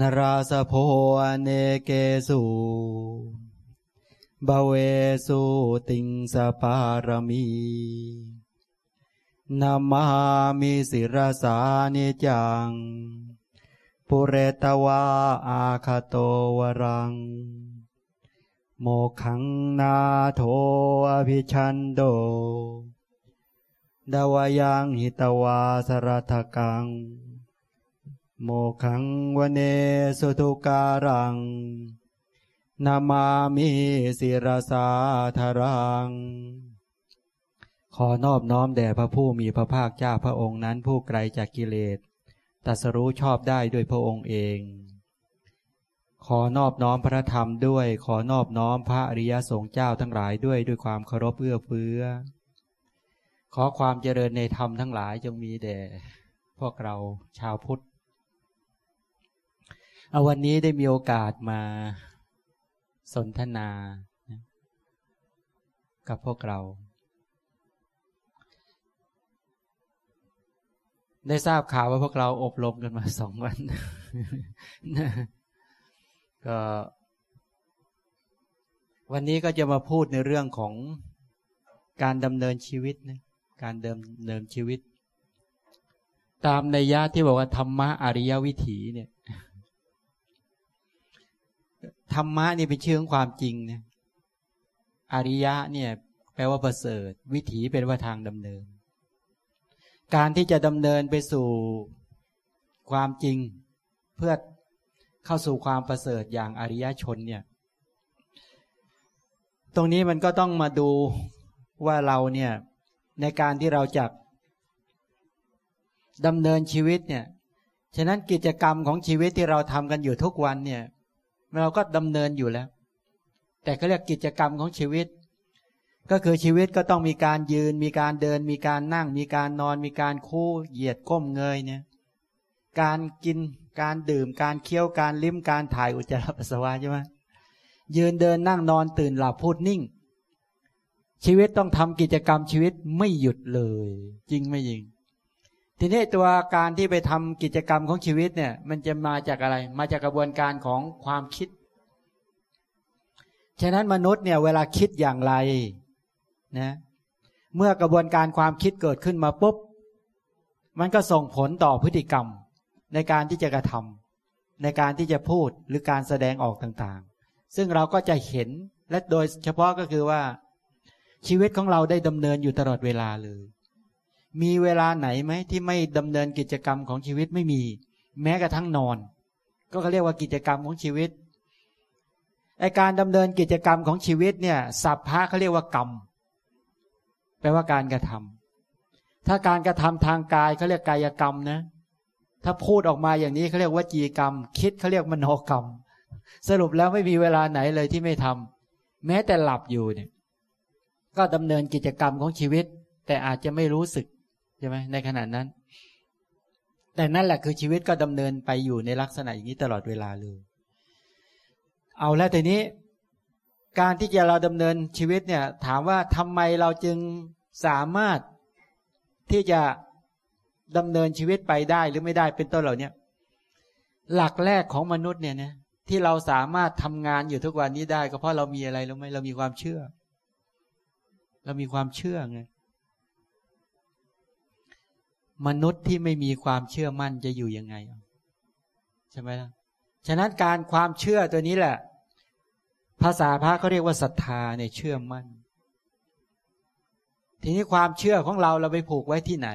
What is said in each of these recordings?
นราสโพอเนเกสุบาเวสุติงสปารมีนามามิสิรสานิจัง ปุเรตวาอาคาโตวรัง โมขังนาโทอภิชันโด ดาวยังหิตวาสรัทกัง โมขังวเนสุทุการัง นามามิสิรสาธารัง ขอนอบน้อมแด่พระผู้มีพระภาคเจ้าพระองค์นั้นผู้ไกลจากกิเลสตัสรู้ชอบได้ด้วยพระองค์เอง ขอนอบน้อมพระธรรมด้วย ขอนอบน้อมพระอริยสงฆ์เจ้าทั้งหลายด้วยด้วยความเคารพเอื้อเฟื้อ ขอความเจริญในธรรมทั้งหลายจงมีแด่พวกเราชาวพุทธ เอาวันนี้ได้มีโอกาสมาสนทนา กับพวกเรา ได้ทราบข่าวว่าพวกเราอบรมกันมาสองวัน ก็ วันนี้ก็จะมาพูดในเรื่องของการดำเนินชีวิตนะการเดิมเดิมชีวิต ตามในยะที่บอกว่าธรรมะอริยวิถีเนี่ย ธรรมะนี่เป็นชื่อของความจริงนะอริยะเนี่ย แปลว่าประเสริฐ วิถีเป็นว่าทางดำเนิน การที่จะดำเนินไปสู่ความจริงเพื่อเข้าสู่ความประเสริฐอย่างอริยชนเนี่ย ตรงนี้มันก็ต้องมาดูว่าเราเนี่ย ในการที่เราจะดำเนินชีวิตเนี่ย ฉะนั้นกิจกรรมของชีวิตที่เราทำกันอยู่ทุกวันเนี่ย เราก็ดำเนินอยู่แล้ว แต่เขาเรียกกิจกรรมของชีวิต ก็คือชีวิตก็ต้องมีการยืน มีการเดิน มีการนั่ง มีการนอน มีการคู่เหยียดก้มเงยเนี่ย การกินการดื่มการเคี้ยวการลิ้มการถ่ายอุจจาระปัสสาวะใช่ไหมยืนเดินนั่งนอนตื่นหลับพูดนิ่ง ชีวิตต้องทำกิจกรรมชีวิตไม่หยุดเลย จริงไม่จริง ทีนี้ตัวการที่ไปทำกิจกรรมของชีวิตเนี่ย มันจะมาจากอะไร มาจากกระบวนการของความคิด ฉะนั้นมนุษย์เนี่ย เวลาคิดอย่างไรนะเมื่อกระบวนการความคิดเกิดขึ้นมาปุ๊บ มันก็ส่งผลต่อพฤติกรรม ในการที่จะกระทำในการที่จะพูดหรือการแสดงออกต่างๆ ซึ่งเราก็จะเห็นและโดยเฉพาะก็คือว่าชีวิตของเราได้ดำเนินอยู่ตลอดเวลาเลย มีเวลาไหนไหมที่ไม่ดำเนินกิจกรรมของชีวิตไม่มี แม้กระทั่งนอน ก็เขาเรียกว่ากิจกรรมของชีวิตไอการดำเนินกิจกรรมของชีวิตเนี่ยสัพพะเขาเรียกว่ากรรมแปลว่าการกระทำถ้าการกระทำทางกายเขาเรียกกายกรรมนะ ถ้าพูดออกมาอย่างนี้เขาเรียกว่าจีกรรม คิดเขาเรียกมโนกรรม สรุปแล้วไม่มีเวลาไหนเลยที่ไม่ทำแม้แต่หลับอยู่เนี่ย ก็ดำเนินกิจกรรมของชีวิต แต่อาจจะไม่รู้สึก ช่ไหมในขณะนั้น แต่นั่นแหละคือชีวิตก็ดำเนินไปอยู่ในลักษณะอย่างนี้ตลอดเวลาเลย เอาแล้วแต่นี้ การที่จะเราดำเนินชีวิตเนี่ย ถามว่าทำไมเราจึงสามารถที่จะดำเนินชีวิตไปได้หรือไม่ได้เป็นต้นเหล่านี้หลักแรกของมนุษย์เนี่ยนะที่เราสามารถทำงานอยู่ทุกวันนี้ได้ ก็เพราะเรามีอะไรรู้ไหมเรามีความเชื่อ เรามีความเชื่อไง มนุษย์ที่ไม่มีความเชื่อมั่นจะอยู่ยังไงใช่ไหมล่ะฉะนั้นการความเชื่อตัวนี้แหละ ภาษาพระเขาเรียกว่าศรัทธาเนี่ยเชื่อมั่น ทีนี้ความเชื่อของเราเราไปผูกไว้ที่ไหน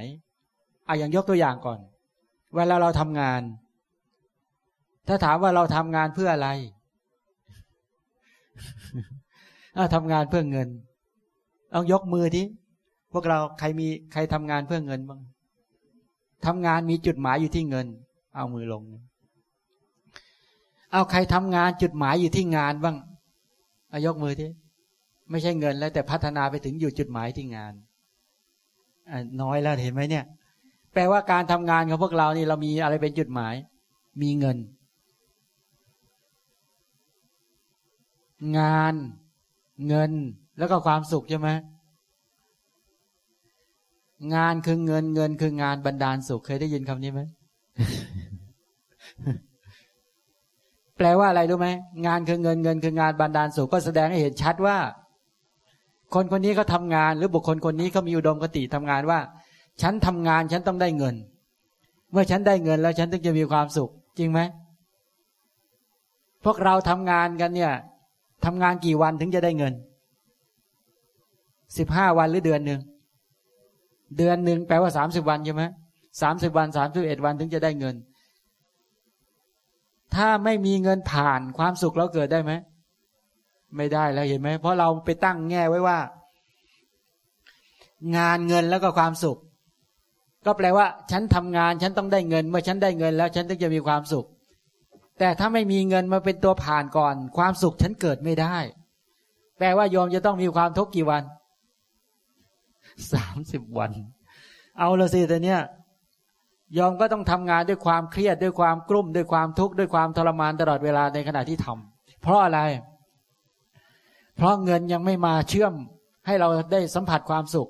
อะอย่างยกตัวอย่างก่อน เวลาเราทำงาน ถ้าถามว่าเราทำงานเพื่ออะไรถ้าทำงานเพื่อเงิน เอายกมือทีพวกเราใครมีใครทำงานเพื่อเงินบ้าง ทำงานมีจุดหมายอยู่ที่เงิน เอามือลง เอาใครทำงานจุดหมายอยู่ที่งานบ้างอายกมือที่ไม่ใช่เงินแล้วแต่พัฒนาไปถึงอยู่จุดหมายที่งานน้อยแล้วเห็นไหมเนี่ย แปลว่าการทำงานของพวกเรานี่เรามีอะไรเป็นจุดหมาย มีเงิน งาน เงินแล้วก็ความสุขใช่ไหม งานคือเงินเงินคืองานบรรดาลสุขเคยได้ยินคำนี้ไหมแปลว่าอะไรรู้ไหมงานคือเงินเงินคืองานบันดาลสุขก็แสดงให้เห็นชัดว่า คนคนนี้เขาทางาน หรือบุคคลคนนี้เขามีอุดมคติทำงานว่า ฉันทำงานฉันต้องได้เงิน เมื่อฉันได้เงินแล้วฉันถึงจะมีความสุข จริงไหมพวกเราทำงานกันเนี่ยทำงานกี่วันถึงจะได้เงินสิบห้าวันหรือเดือนหนึ่ง เดือนหนึ่งแปลว่าสามสิบวันใช่ไหมสามสิบวันสามสิบเอ็ดวันถึงจะได้เงิน ถ้าไม่มีเงินผ่านความสุขเราเกิดได้ไหม ไม่ได้แล้วเห็นไหม เพราะเราไปตั้งแง่ไว้ว่า งานเงินแล้วก็ความสุข ก็แปลว่า ฉันทำงานฉันต้องได้เงิน เมื่อฉันได้เงินแล้ว ฉันถึงจะมีความสุข แต่ถ้าไม่มีเงินมาเป็นตัวผ่านก่อน ความสุขฉันเกิดไม่ได้ แปลว่าโยมจะต้องมีความทุกข์กี่วัน สามสิบวัน เอาละสิแต่เนี้ยยอมก็ต้องทำงานด้วยความเครียดด้วยความกลุ้มด้วยความทุกข์ด้วยความทรมานตลอดเวลาในขณะที่ทำเพราะอะไร เพราะเงินยังไม่มาเชื่อมให้เราได้สัมผัสความสุข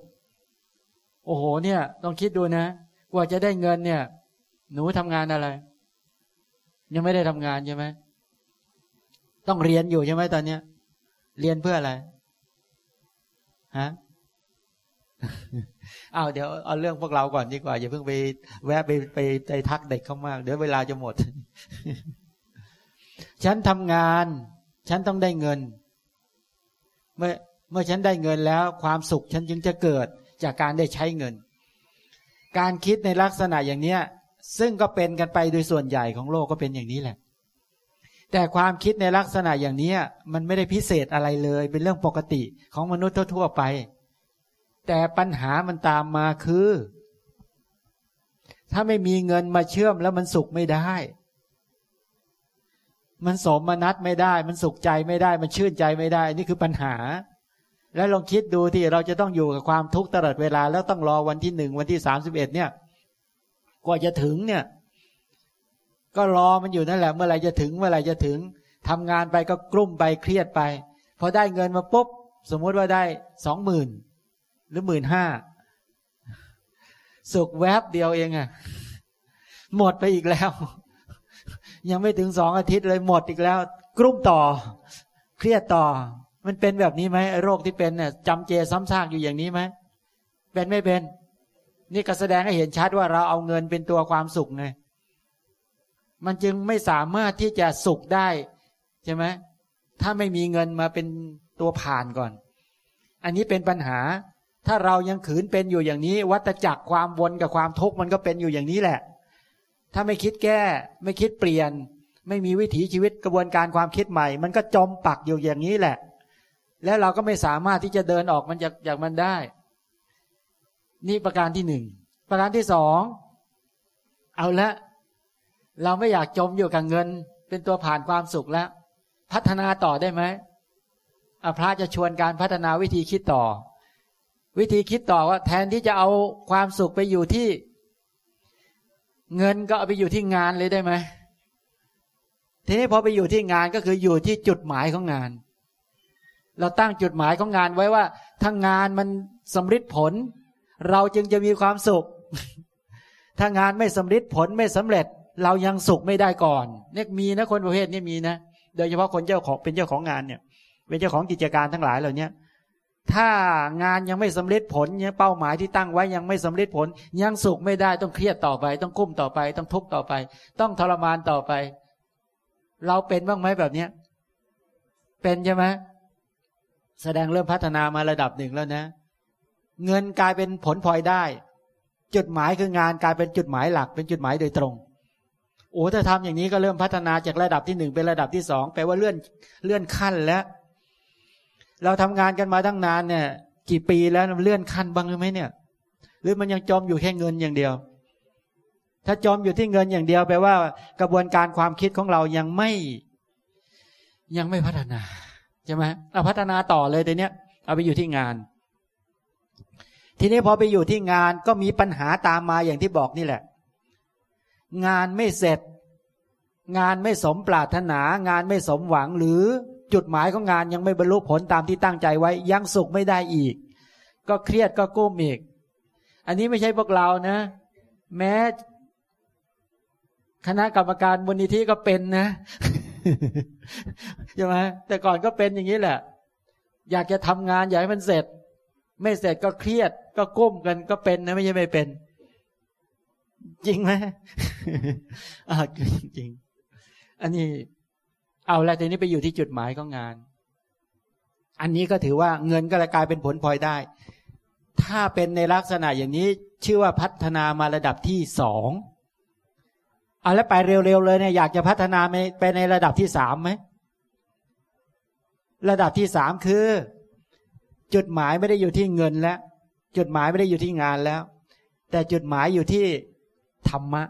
โอ้โห เนี่ยต้องคิดดูนะ กว่าจะได้เงินเนี่ย หนูทำงานอะไร ยังไม่ได้ทำงานใช่ไหมต้องเรียนอยู่ใช่ไหมตอนเนี้ย เรียนเพื่ออะไรฮะ อาเดี๋ยวเอาเรื่องพวกเราก่อนดีกว่า อย่าเพิ่งไปแวะไปไปไปทักเด็กเขามากเดี๋ยวเวลาจะหมด ฉันทำงาน ฉันต้องได้เงิน เมื่อเมื่อฉันได้เงินแล้ว ความสุขฉันจึงจะเกิดจากการได้ใช้เงิน การคิดในลักษณะอย่างเนี้ย ซึ่งก็เป็นกันไปโดยส่วนใหญ่ของโลกก็เป็นอย่างนี้แหละ แต่ความคิดในลักษณะอย่างนี้มันไม่ได้พิเศษอะไรเลย เป็นเรื่องปกติของมนุษย์ทั่วๆไป แต่ปัญหามันตามมาคือ ถ้าไม่มีเงินมาเชื่อมแล้วมันสุขไม่ได้ มันสมนัตไม่ได้ มันสุขใจไม่ได้ มันชื่นใจไม่ได้ นี่คือปัญหา แล้วลองคิดดูที่เราจะต้องอยู่กับความทุกข์ตลอดเวลา แล้วต้องรอวันที่หนึ่งวันที่สามสิบเอ็ดเนี่ยกว่าจะถึงเนี่ย ก็รอมันอยู่นั่นแหละ เมื่อไหร่จะถึงเมื่อไหร่จะถึงทำงานไปก็กลุ้มไปเครียดไปพอได้เงินมาปุ๊บสมมุติว่าได้สองหมื่น หรือหมื่นห้าสุกแวบเดียวเองอะหมดไปอีกแล้ว ยังไม่ถึงสองอาทิตย์เลยหมดอีกแล้วกลุ้มต่อ เครียดต่อ มันเป็นแบบนี้ไหมโรคที่เป็นเนี่ยจำเจซ้ำซากอยู่อย่างนี้ไหมเป็นไม่เป็น นี่ก็แสดงให้เห็นชัดว่าเราเอาเงินเป็นตัวความสุขไงมันจึงไม่สามารถที่จะสุขได้ใช่ไหมถ้าไม่มีเงินมาเป็นตัวผ่านก่อน อันนี้เป็นปัญหา ถ้าเรายังขืนเป็นอยู่อย่างนี้ วัตจักรความวนกับความทุกข์มันก็เป็นอยู่อย่างนี้แหละ ถ้าไม่คิดแก้ ไม่คิดเปลี่ยน ไม่มีวิถีชีวิตกระบวนการความคิดใหม่ มันก็จมปักอยู่อย่างนี้แหละ แล้วเราก็ไม่สามารถที่จะเดินออกมันจากจากมันได้ นี่ประการที่หนึ่งประการที่สองเอาละเราไม่อยากจมอยู่กับเงิน เป็นตัวผ่านความสุขแล้ว พัฒนาต่อได้ไหมพระจะชวนการพัฒนาวิธีคิดต่อ วิธีคิดต่อว่า แทนที่จะเอาความสุขไปอยู่ที่ เงินก็เอาไปอยู่ที่งานเลยได้ไหมทีนี้พอไปอยู่ที่งานก็คืออยู่ที่จุดหมายของงาน เราตั้งจุดหมายของงานไว้ว่าถ้างานมันสำฤทธิ์ผล เราจึงจะมีความสุข ถ้างานไม่สำฤทธิ์ผลไม่สำเร็จ เรายังสุขไม่ได้ก่อนเนี่ยมีนะคนประเภทนี้มีนะโดยเฉพาะคนเจ้าของเป็นเจ้าของงานเนี่ย เป็นเจ้าของกิจการทั้งหลายเหล่านี้ ถ้างานยังไม่สำเร็จผลเนี่ยเป้าหมายที่ตั้งไว้ยังไม่สำเร็จผล ยังสุขไม่ได้ต้องเครียดต่อไป ต้องกุ้มต่อไป ต้องทุกข์ต่อไป ต้องทรมานต่อไป เราเป็นบ้างไหมแบบเนี้ย เป็นใช่ไหมแสดงเริ่มพัฒนามาระดับหนึ่งแล้วนะ เงินกลายเป็นผลพลอยได้ จุดหมายคืองานกลายเป็นจุดหมายหลักเป็นจุดหมายโดยตรงโอ้ถ้าทำอย่างนี้ก็เริ่มพัฒนาจากระดับที่หนึ่งเป็นระดับที่สองแปลว่าเลื่อนเลื่อนขั้นแล้ว เราทำงานกันมาตั้งนานเนี่ย กี่ปีแล้วเลื่อนขั้นบ้างหรือไม่เนี่ย หรือมันยังจมอยู่แค่เงินอย่างเดียว ถ้าจมอยู่ที่เงินอย่างเดียวแปลว่า กระบวนการความคิดของเรายังไม่ ยังไม่พัฒนาใช่ไหมเอาพัฒนาต่อเลยแต่เนี้ยเอาไปอยู่ที่งาน ทีนี้พอไปอยู่ที่งานก็มีปัญหาตามมาอย่างที่บอกนี่แหละ งานไม่เสร็จ งานไม่สมปรารถนา งานไม่สมหวังหรือ จุดหมายของงานยังไม่บรรลุผลตามที่ตั้งใจไว้ ยังสุขไม่ได้อีก ก็เครียดก็ก้มอีก อันนี้ไม่ใช่พวกเรานะ แม้ คณะกรรมการมูลนิธิก็เป็นนะใช่ไหมแต่ก่อนก็เป็นอย่างนี้แหละ อยากจะทำงานอยากให้มันเสร็จ ไม่เสร็จก็เครียด ก็ก้มกันก็เป็นนะไม่ใช่ไม่เป็น จริงไหมอ่าจริงอันนี้ เอาแล้วทีนี้ไปอยู่ที่จุดหมายของงาน อันนี้ก็ถือว่าเงินก็เลยกลายเป็นผลพลอยได้ ถ้าเป็นในลักษณะอย่างนี้ชื่อว่าพัฒนามาระดับที่สองเอาแล้วไปเร็วๆเลยเนี่ยอยากจะพัฒนาไปในระดับที่สามไหมระดับที่สามคือ จุดหมายไม่ได้อยู่ที่เงินแล้ว จุดหมายไม่ได้อยู่ที่งานแล้ว แต่จุดหมายอยู่ที่ธรรมะ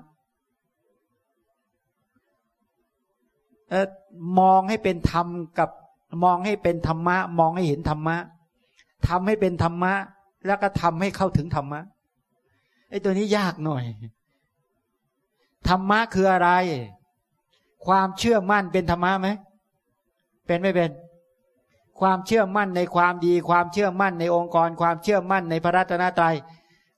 มองให้เป็นธรรมกับมองให้เป็นธรรมะ มองให้เห็นธรรมะทำให้เป็นธรรมะ แล้วก็ทำให้เข้าถึงธรรมะไอ้ตัวนี้ยากหน่อย ธรรมะคืออะไร ความเชื่อมั่นเป็นธรรมะไหมเป็นไม่เป็น ความเชื่อมั่นในความดี ความเชื่อมั่นในองค์กร ความเชื่อมั่นในพระรัตนตรัย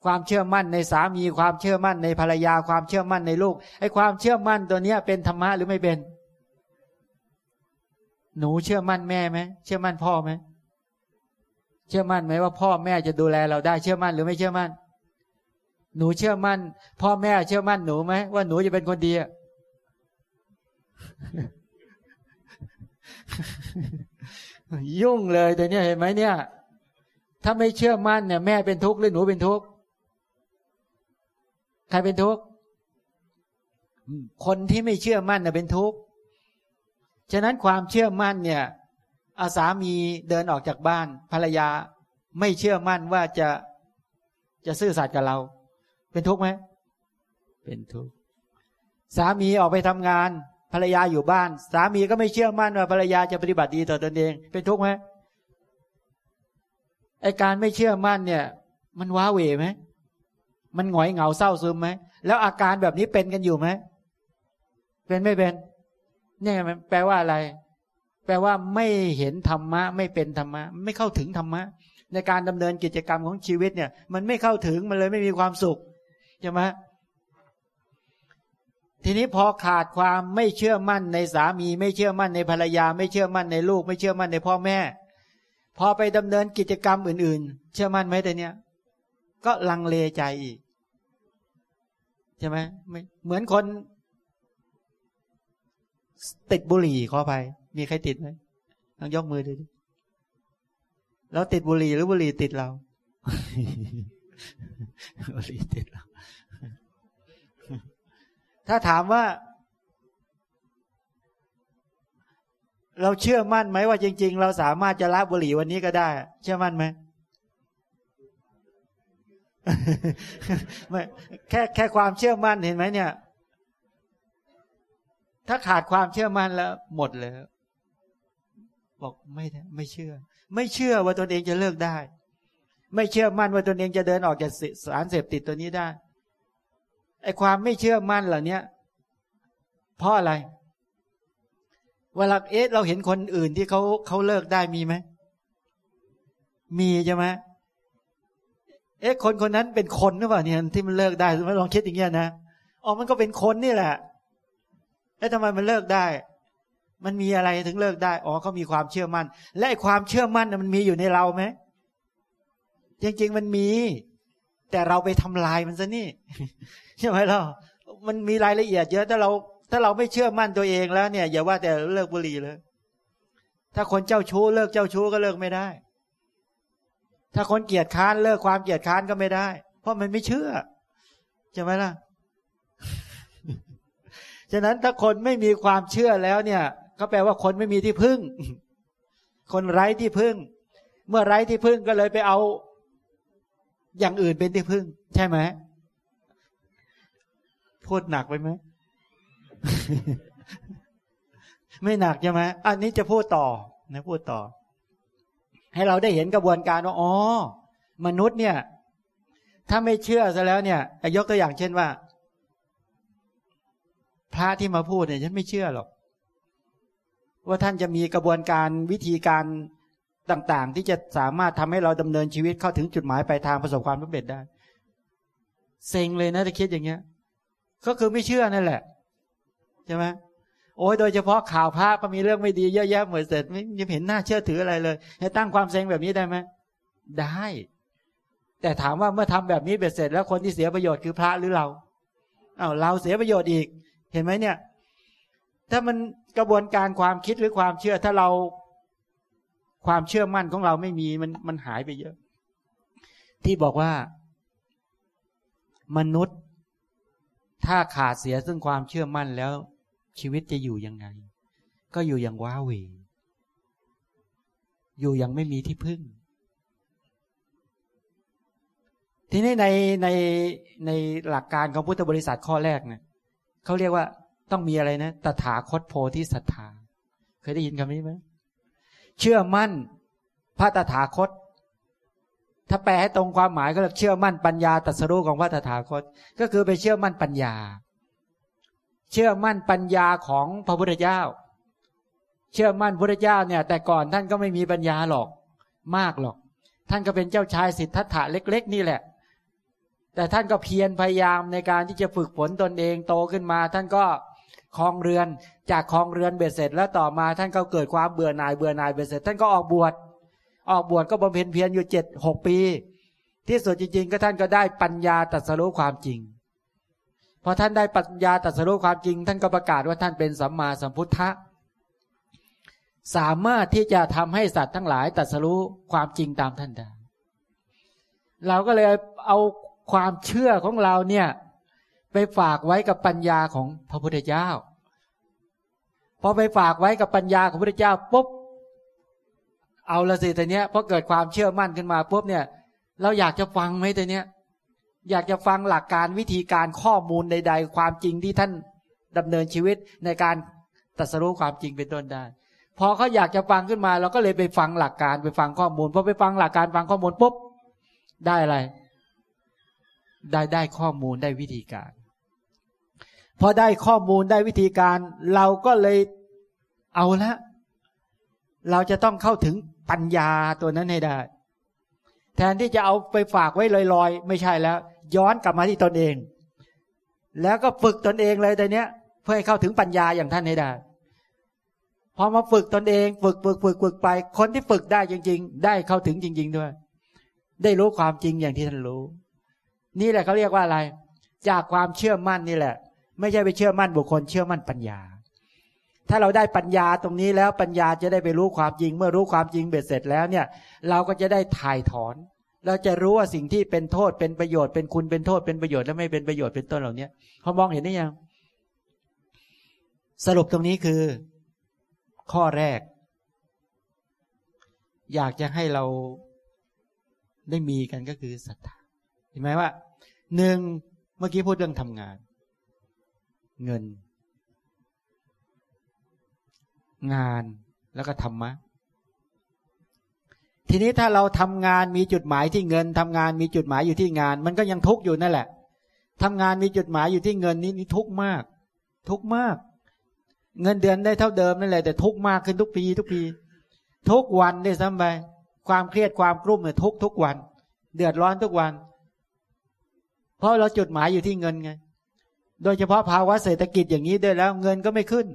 ความเชื่อมั่นในสามี ความเชื่อมั่นในภรรยา ความเชื่อมั่นในลูกไอ้ความเชื่อมั่นตัวเนี้ยเป็นธรรมะหรือไม่เป็น หนูเชื่อมั่นแม่ไหมเชื่อมั่นพ่อไหมเชื่อมั่นไหมว่าพ่อแม่จะดูแลเราได้เชื่อมั่นหรือไม่เชื่อมั่น หนูเชื่อมั่น พ่อแม่เชื่อมั่นหนูไหมว่าหนูจะเป็นคนดียุ่งเลยแต่เนี้ยเห็นไหมเนี่ย ถ้าไม่เชื่อมั่นเนี่ยแม่เป็นทุกข์หรือหนูเป็นทุกข์ใครเป็นทุกข์คนที่ไม่เชื่อมั่นน่ะเป็นทุกข์ ฉะนั้นความเชื่อมั่นเนี่ยอาสามีเดินออกจากบ้านภรรยาไม่เชื่อมั่นว่าจะจะซื่อสัตย์กับเรา เป็นทุกข์ไหมเป็นทุกข์สามีออกไปทำงาน ภรรยาอยู่บ้าน สามีก็ไม่เชื่อมั่นว่าภรรยาจะปฏิบัติดีต่อตนเอง เป็นทุกข์ไหมไอการไม่เชื่อมั่นเนี่ย มันว้าเหวไหมมันหงอยเหงาเศร้าซึมไหมแล้วอาการแบบนี้เป็นกันอยู่ไหมเป็นไม่เป็น เนี่ยมันแปลว่าอะไร แปลว่าไม่เห็นธรรมะ ไม่เป็นธรรมะ ไม่เข้าถึงธรรมะ ในการดำเนินกิจกรรมของชีวิตเนี่ย มันไม่เข้าถึงมันเลยไม่มีความสุขใช่ไหมทีนี้พอขาดความไม่เชื่อมั่นในสามี ไม่เชื่อมั่นในภรรยา ไม่เชื่อมั่นในลูก ไม่เชื่อมั่นในพ่อแม่ พอไปดำเนินกิจกรรมอื่น ๆ เชื่อมั่นไหมแต่เนี้ยก็ลังเลใจอีกใช่ไหมเหมือนคน ติดบุหรี่ขอไป มีใครติดไหมลองยกมือดูดิแล้วติดบุหรี่หรือบุหรี่ติดเรา บุหริติดแล้วถ้าถามว่า เราเชื่อมั่นไหมว่าจริง ๆ เราสามารถจะละบุหรี่วันนี้ก็ได้ เชื่อมั่นไหมไม่แค่แค่ความเชื่อมั่นเห็นไหมเนี่ย ถ้าขาดความเชื่อมั่นแล้ว หมดเลยบอกไม่ไม่เชื่อ ไม่เชื่อว่าตนเองจะเลิกได้ ไม่เชื่อมั่นว่าตนเองจะเดินออกจากสารเสพติดตัวนี้ได้ไอความไม่เชื่อมั่นเหล่านี้เพราะอะไรเวลาเอ๊ะเราเห็นคนอื่นที่เขาเขาเลิกได้มีไหมมีใช่ไหมเอ๊ะคนคนนั้นเป็นคนหรือเปล่าเนี่ยที่มันเลิกได้ม่ลองคิดอย่างเงี้ยนะอ๋อมันก็เป็นคนนี่แหละ แล้วทำไมมันเลิกได้ มันมีอะไรถึงเลิกได้ อ๋อเขามีความเชื่อมั่น และความเชื่อมั่นมันมีอยู่ในเราไหมจริงๆมันมี แต่เราไปทำลายมันซะนี่ใช่ไหมล่ะมันมีรายละเอียดเยอะถ้าเรา ถ้าเราไม่เชื่อมั่นตัวเองแล้วเนี่ย อย่าว่าแต่เลิกบุหรี่เลย ถ้าคนเจ้าชู้เลิกเจ้าชู้ก็เลิกไม่ได้ ถ้าคนเกียดค้านเลิกความเกียดค้านก็ไม่ได้ เพราะมันไม่เชื่อใช่ไหมล่ะ ฉะนั้นถ้าคนไม่มีความเชื่อแล้วเนี่ย ก็แปลว่าคนไม่มีที่พึ่ง คนไร้ที่พึ่ง เมื่อไร้ที่พึ่งก็เลยไปเอา อย่างอื่นเป็นที่พึ่ง ใช่ไหมพูดหนักไปไหมไม่หนักใช่ไหมอันนี้จะพูดต่อนะพูดต่อ ให้เราได้เห็นกระบวนการว่าอ๋อมนุษย์เนี่ย ถ้าไม่เชื่อซะแล้วเนี่ยยกตัวอย่างเช่นว่า พระที่มาพูดเนี่ยฉันไม่เชื่อหรอก ว่าท่านจะมีกระบวนการวิธีการต่าง ๆ ที่จะสามารถทำให้เราดำเนินชีวิตเข้าถึงจุดหมายปลายทางประสบความสำเร็จได้ เซ็งเลยนะถ้าคิดอย่างเงี้ย ก็คือไม่เชื่อนั่นแหละใช่ไหมโอ้ยโดยเฉพาะข่าวพระก็มีเรื่องไม่ดีเยอะแยะหมดเสร็จไม่ยังเห็นหน้าเชื่อถืออะไรเลยจะตั้งความเซ็งแบบนี้ได้ไหมได้ แต่ถามว่าเมื่อทำแบบนี้เบ็ดเสร็จแล้วคนที่เสียประโยชน์คือพระหรือเราเอา้าเราเสียประโยชน์อีก เห็นไหมเนี่ย ถ้ามันกระบวนการความคิดหรือความเชื่อ ถ้าเราความเชื่อมั่นของเราไม่มีมันมันหายไปเยอะ ที่บอกว่า มนุษย์ ถ้าขาดเสียซึ่งความเชื่อมั่นแล้ว ชีวิตจะอยู่ยังไง ก็อยู่อย่างว้าเหวอยู่อย่างไม่มีที่พึ่ง ทีนี้ในในในหลักการของพุทธบริษัทข้อแรกเนี่ย เขาเรียกว่าต้องมีอะไรนะตถาคตโพธิศรัทธา เคยได้ยินคำนี้ไหมเชื่อมั่นพระตถาคต ถ้าแปลให้ตรงความหมายก็เรียกเชื่อมั่นปัญญาตรัสรู้ของพระตถาคต ก็คือไปเชื่อมั่นปัญญา เชื่อมั่นปัญญาของพระพุทธเจ้า เชื่อมั่นพุทธเจ้าเนี่ย แต่ก่อนท่านก็ไม่มีปัญญาหรอก มากหรอก ท่านก็เป็นเจ้าชายสิทธัตถะเล็ก ๆ นี่แหละ แต่ท่านก็เพียรพยายามในการที่จะฝึกฝนตนเองโตขึ้นมา ท่านก็คลองเรือนจากคลองเรือนเบ็ดเสร็จ แล้วต่อมาท่านก็เกิดความเบื่อหน่ายเบื่อหน่ายเบ็ดเสร็จ ท่านก็ออกบวชออกบวชก็บำเพ็ญเพียรอยู่เจ็ดหกปี ที่สุดจริง ๆ ก็ท่านก็ได้ปัญญาตรัสรู้ความจริงพอท่านได้ปัญญาตรัสรู้ความจริง ท่านก็ประกาศว่าท่านเป็นสัมมาสัมพุทธะสามารถที่จะทำให้สัตว์ทั้งหลายตรัสรู้ความจริงตามท่านได้เราก็เลยเอา ความเชื่อของเราเนี่ย ไปฝากไว้กับปัญญาของพระพุทธเจ้า พอไปฝากไว้กับปัญญาของพระพุทธเจ้าปุ๊บเอาละสิแต่เนี้ยพอเกิดความเชื่อมั่นขึ้นมาปุ๊บเนี่ย เราอยากจะฟังไหมแต่เนี้ยอยากจะฟังหลักการวิธีการข้อมูลใด ๆ ความจริงที่ท่านดำเนินชีวิตในการตัดสรู้ความจริงเป็นต้นได้ พอเขาอยากจะฟังขึ้นมา เราก็เลยไปฟังหลักการไปฟังข้อมูลพอไปฟังหลักการฟังข้อมูลปุ๊บได้อะไร ได้ได้ข้อมูลได้วิธีการพอได้ข้อมูลได้วิธีการ เราก็เลยเอาละเราจะต้องเข้าถึงปัญญาตัวนั้นให้ได้ แทนที่จะเอาไปฝากไว้ลอยๆ ไม่ใช่แล้ว ย้อนกลับมาที่ตนเอง แล้วก็ฝึกตนเองเลยแต่เนี้ย เพื่อให้เข้าถึงปัญญาอย่างท่านให้ได้พอมาฝึกตนเองฝึกฝึกฝึกฝึกไป คนที่ฝึกได้จริง ๆ ได้เข้าถึงจริง ๆ ด้วย ได้รู้ความจริงอย่างที่ท่านรู้ นี่แหละเขาเรียกว่าอะไร จากความเชื่อมั่นนี่แหละ ไม่ใช่ไปเชื่อมั่นบุคคลเชื่อมั่นปัญญา ถ้าเราได้ปัญญาตรงนี้แล้วปัญญาจะได้ไปรู้ความจริง เมื่อรู้ความจริงเบ็ดเสร็จแล้วเนี่ย เราก็จะได้ถ่ายถอน เราจะรู้ว่าสิ่งที่เป็นโทษเป็นประโยชน์เป็นคุณเป็นโทษเป็นประโยชน์และไม่เป็นประโยชน์เป็นต้นเหล่านี้พอมองเห็นได้ยัง สรุปตรงนี้คือ ข้อแรก อยากจะให้เราได้มีกันก็คือศรัทธา เห็นไหมว่าหนึ่งเมื่อกี้พูดเรื่องทำงาน เงิน งานแล้วก็ธรรมะ ทีนี้ถ้าเราทำงานมีจุดหมายที่เงินทำงานมีจุดหมายอยู่ที่งาน มันก็ยังทุกข์อยู่นั่นแหละทำงานมีจุดหมายอยู่ที่เงินนี่นี่ทุกข์มาก ทุกข์มาก เงินเดือนได้เท่าเดิมนั่นแหละแต่ทุกข์มากขึ้นทุกปี ทุกปี ทุกวันได้ซ้ำไปความเครียดความกลุ้มเนี่ยทุกทุกวัน เดือดร้อนทุกวัน เพราะเราจุดหมายอยู่ที่เงินไง โดยเฉพาะภาวะเศรษฐกิจอย่างนี้ด้วยแล้วเงินก็ไม่ขึ้น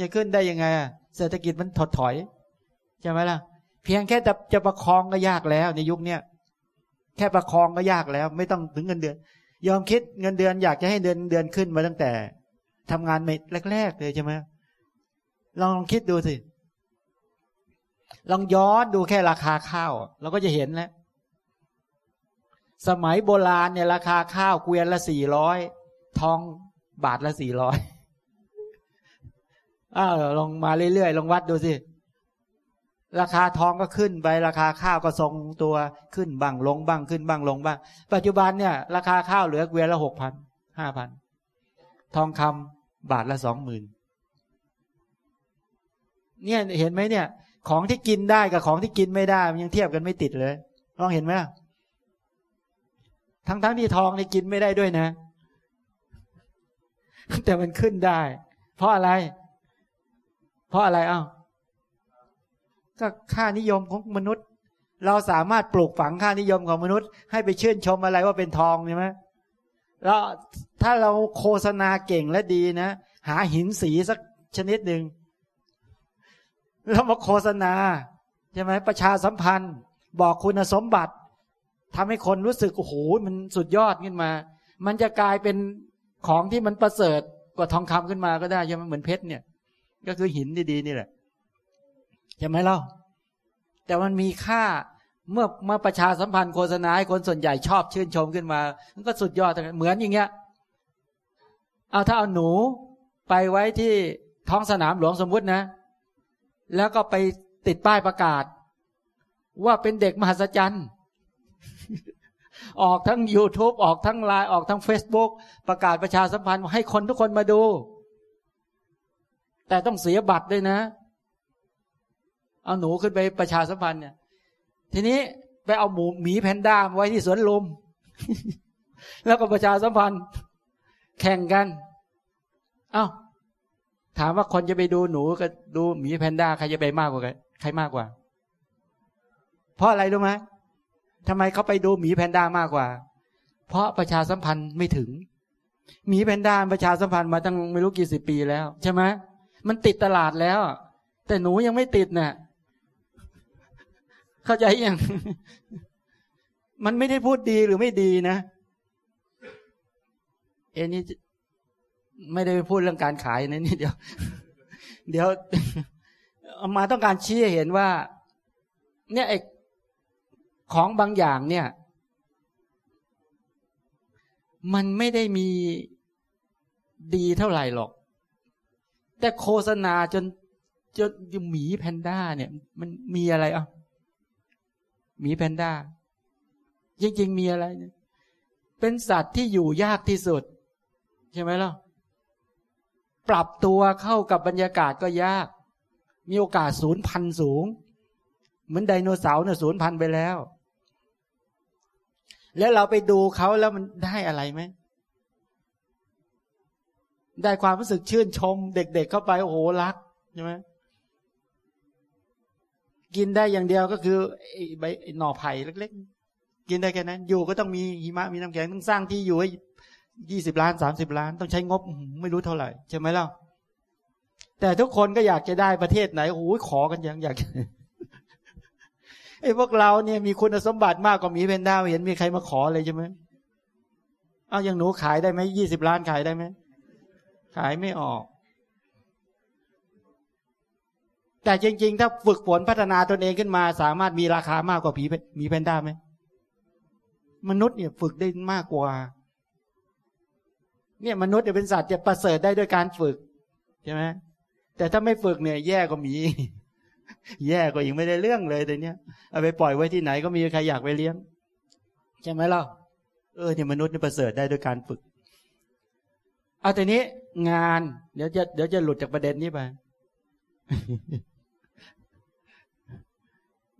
จะขึ้นได้ยังไงอะเศรษฐกิจมันถดถอยใช่ไหมล่ะ เพียงแค่จะจะประคองก็ยากแล้ว ในยุคเนี้ยแค่ประคองก็ยากแล้ว ไม่ต้องถึงเงินเดือน ยอมคิดเงินเดือนอยากจะให้เดือนเดือนขึ้นมาตั้งแต่ทำงานแรกๆเลยใช่ไหมลองลองคิดดูสิลองย้อนดูแค่ราคาข้าว เราก็จะเห็นแล้ว สมัยโบราณเนี่ยราคาข้าวเกวียนละสี่ร้อยทองบาทละสี่ร้อยอ้าวลองมาเรื่อยๆลองวัดดูสิ ราคาทองก็ขึ้นไป ราคาข้าวก็ทรงตัวขึ้นบ้างลงบ้างขึ้นบ้างลงบ้าง ปัจจุบันเนี่ย ราคาข้าวเหลือเกวียนละหกพันห้าพันทองคำบาทละสองหมื่นเนี่ยเห็นไหมเนี่ย ของที่กินได้กับของที่กินไม่ได้ มันยังเทียบกันไม่ติดเลยลองเห็นไหมทั้ง ทั้งๆที่ทองนี่กินไม่ได้ด้วยนะ แต่มันขึ้นได้ เพราะอะไร เพราะอะไรอ้าวก็ค่านิยมของมนุษย์ เราสามารถปลูกฝังค่านิยมของมนุษย์ ให้ไปชื่นชมอะไรว่าเป็นทองใช่ไหมแล้วถ้าเราโฆษณาเก่งและดีนะ หาหินสีสักชนิดหนึ่งแล้วมาโฆษณาใช่ไหมประชาสัมพันธ์ บอกคุณสมบัติ ทำให้คนรู้สึกโอ้โหมันสุดยอดขึ้นมา มันจะกลายเป็นของที่มันประเสริฐกว่าทองคำขึ้นมาก็ได้ใช่ไหมเหมือนเพชรเนี่ย ก็คือหินดีๆนี่แหละใช่ไหมเล่า แต่มันมีค่าเมื่อมาประชาสัมพันธ์โฆษณาให้คนส่วนใหญ่ชอบชื่นชมขึ้นมา มันก็สุดยอดเหมือนอย่างเงี้ย เอาถ้าเอาหนูไปไว้ที่ท้องสนามหลวงสมมุตินะ แล้วก็ไปติดป้ายประกาศ ว่าเป็นเด็กมหัศจรรย์ ออกทั้ง YouTube ออกทั้งไลน์ออกทั้ง Facebook ประกาศประชาสัมพันธ์ให้คนทุกคนมาดู แต่ต้องเสียบัตรด้วยนะ เอาหนูขึ้นไปประชาสัมพันธ์เนี่ย ทีนี้ไปเอาหมูหมีแพนด้าไว้ที่สวนลุม แล้วก็ประชาสัมพันธ์ แข่งกัน เอา้าถามว่าคนจะไปดูหนูกับดูหมีแพนด้าใครจะไปมากกว่าใครมากกว่า เพราะอะไรรู้ไหม ทำไมเขาไปดูหมีแพนด้ามากกว่า เพราะประชาสัมพันธ์ไม่ถึง หมีแพนด้าประชาสัมพันธ์มาตั้งไม่รู้กี่สิบปีแล้ว ใช่ไหมมันติดตลาดแล้ว แต่หนูยังไม่ติดเนะ่ยเข้าใจยัง มันไม่ได้พูดดีหรือไม่ดีนะ เอ็นี่ไม่ได้พูดเรื่องการขายนะนี่เดี๋ยว เดี๋ยวมาต้องการชี้ให้เห็นว่า เนี่ยไอ ของบางอย่างเนี่ย มันไม่ได้มีดีเท่าไหร่หรอก แต่โฆษณาจนจนหมีแพนด้าเนี่ย มันมีอะไรอะหมีแพนด้าจริงๆมีอะไรเนี่ยเป็นสัตว์ที่อยู่ยากที่สุด ใช่ไหมล่ะปรับตัวเข้ากับบรรยากาศก็ยาก มีโอกาสศูนย์พันสูง เหมือนไดโนเสาร์เนี่ยศูนย์พันไปแล้ว แล้วเราไปดูเขาแล้วมันได้อะไรไหมได้ความรู้สึกชื่นชม เด็ก ๆเเข้าไปโอ้โหรักใช่ไหมกินได้อย่างเดียวก็คือใบหน่อไผ่เล็ก ๆ กินได้แค่นั้น อยู่ก็ต้องมีหิมะมีน้ำแข็งต้องสร้างที่อยู่ให้ยี่สิบล้านสามสิบล้าน ต้องใช้งบไม่รู้เท่าไหร่ใช่ไหมล่ะแต่ทุกคนก็อยากจะได้ประเทศไหนโอ้โหขอกันยังอยาก ไอ้พวกเราเนี่ยมีคุณสมบัติมากกว่ามีเพนด้าเห็นมีใครมาขอเลยใช่ไหมเอาอย่างหนูขายได้ไหมยี่สิบล้านขายได้ไหมขายไม่ออก แต่จริง ๆ ถ้าฝึกฝนพัฒนาตนเองขึ้นมา สามารถมีราคามากกว่าผีมีเพนด้าไหมมนุษย์เนี่ยฝึกได้มากกว่า เนี่ยมนุษย์เนี่ยเป็นสัตว์จะประเสริฐได้ด้วยการฝึกใช่ไหมแต่ถ้าไม่ฝึกเนี่ยแย่กว่ามี แย่กว่าอีกไม่ได้เรื่องเลยแต่เนี้ยเอาไปปล่อยไว้ที่ไหนก็มีใครอยากไปเลี้ยง ใช่ไหมล่ะเออเนี่ยมนุษย์นี่ประเสริฐได้ด้วยการฝึกเอาแต่นี้งานเดี๋ยวจะเดี๋ยวจะหลุดจากประเด็นนี้ไป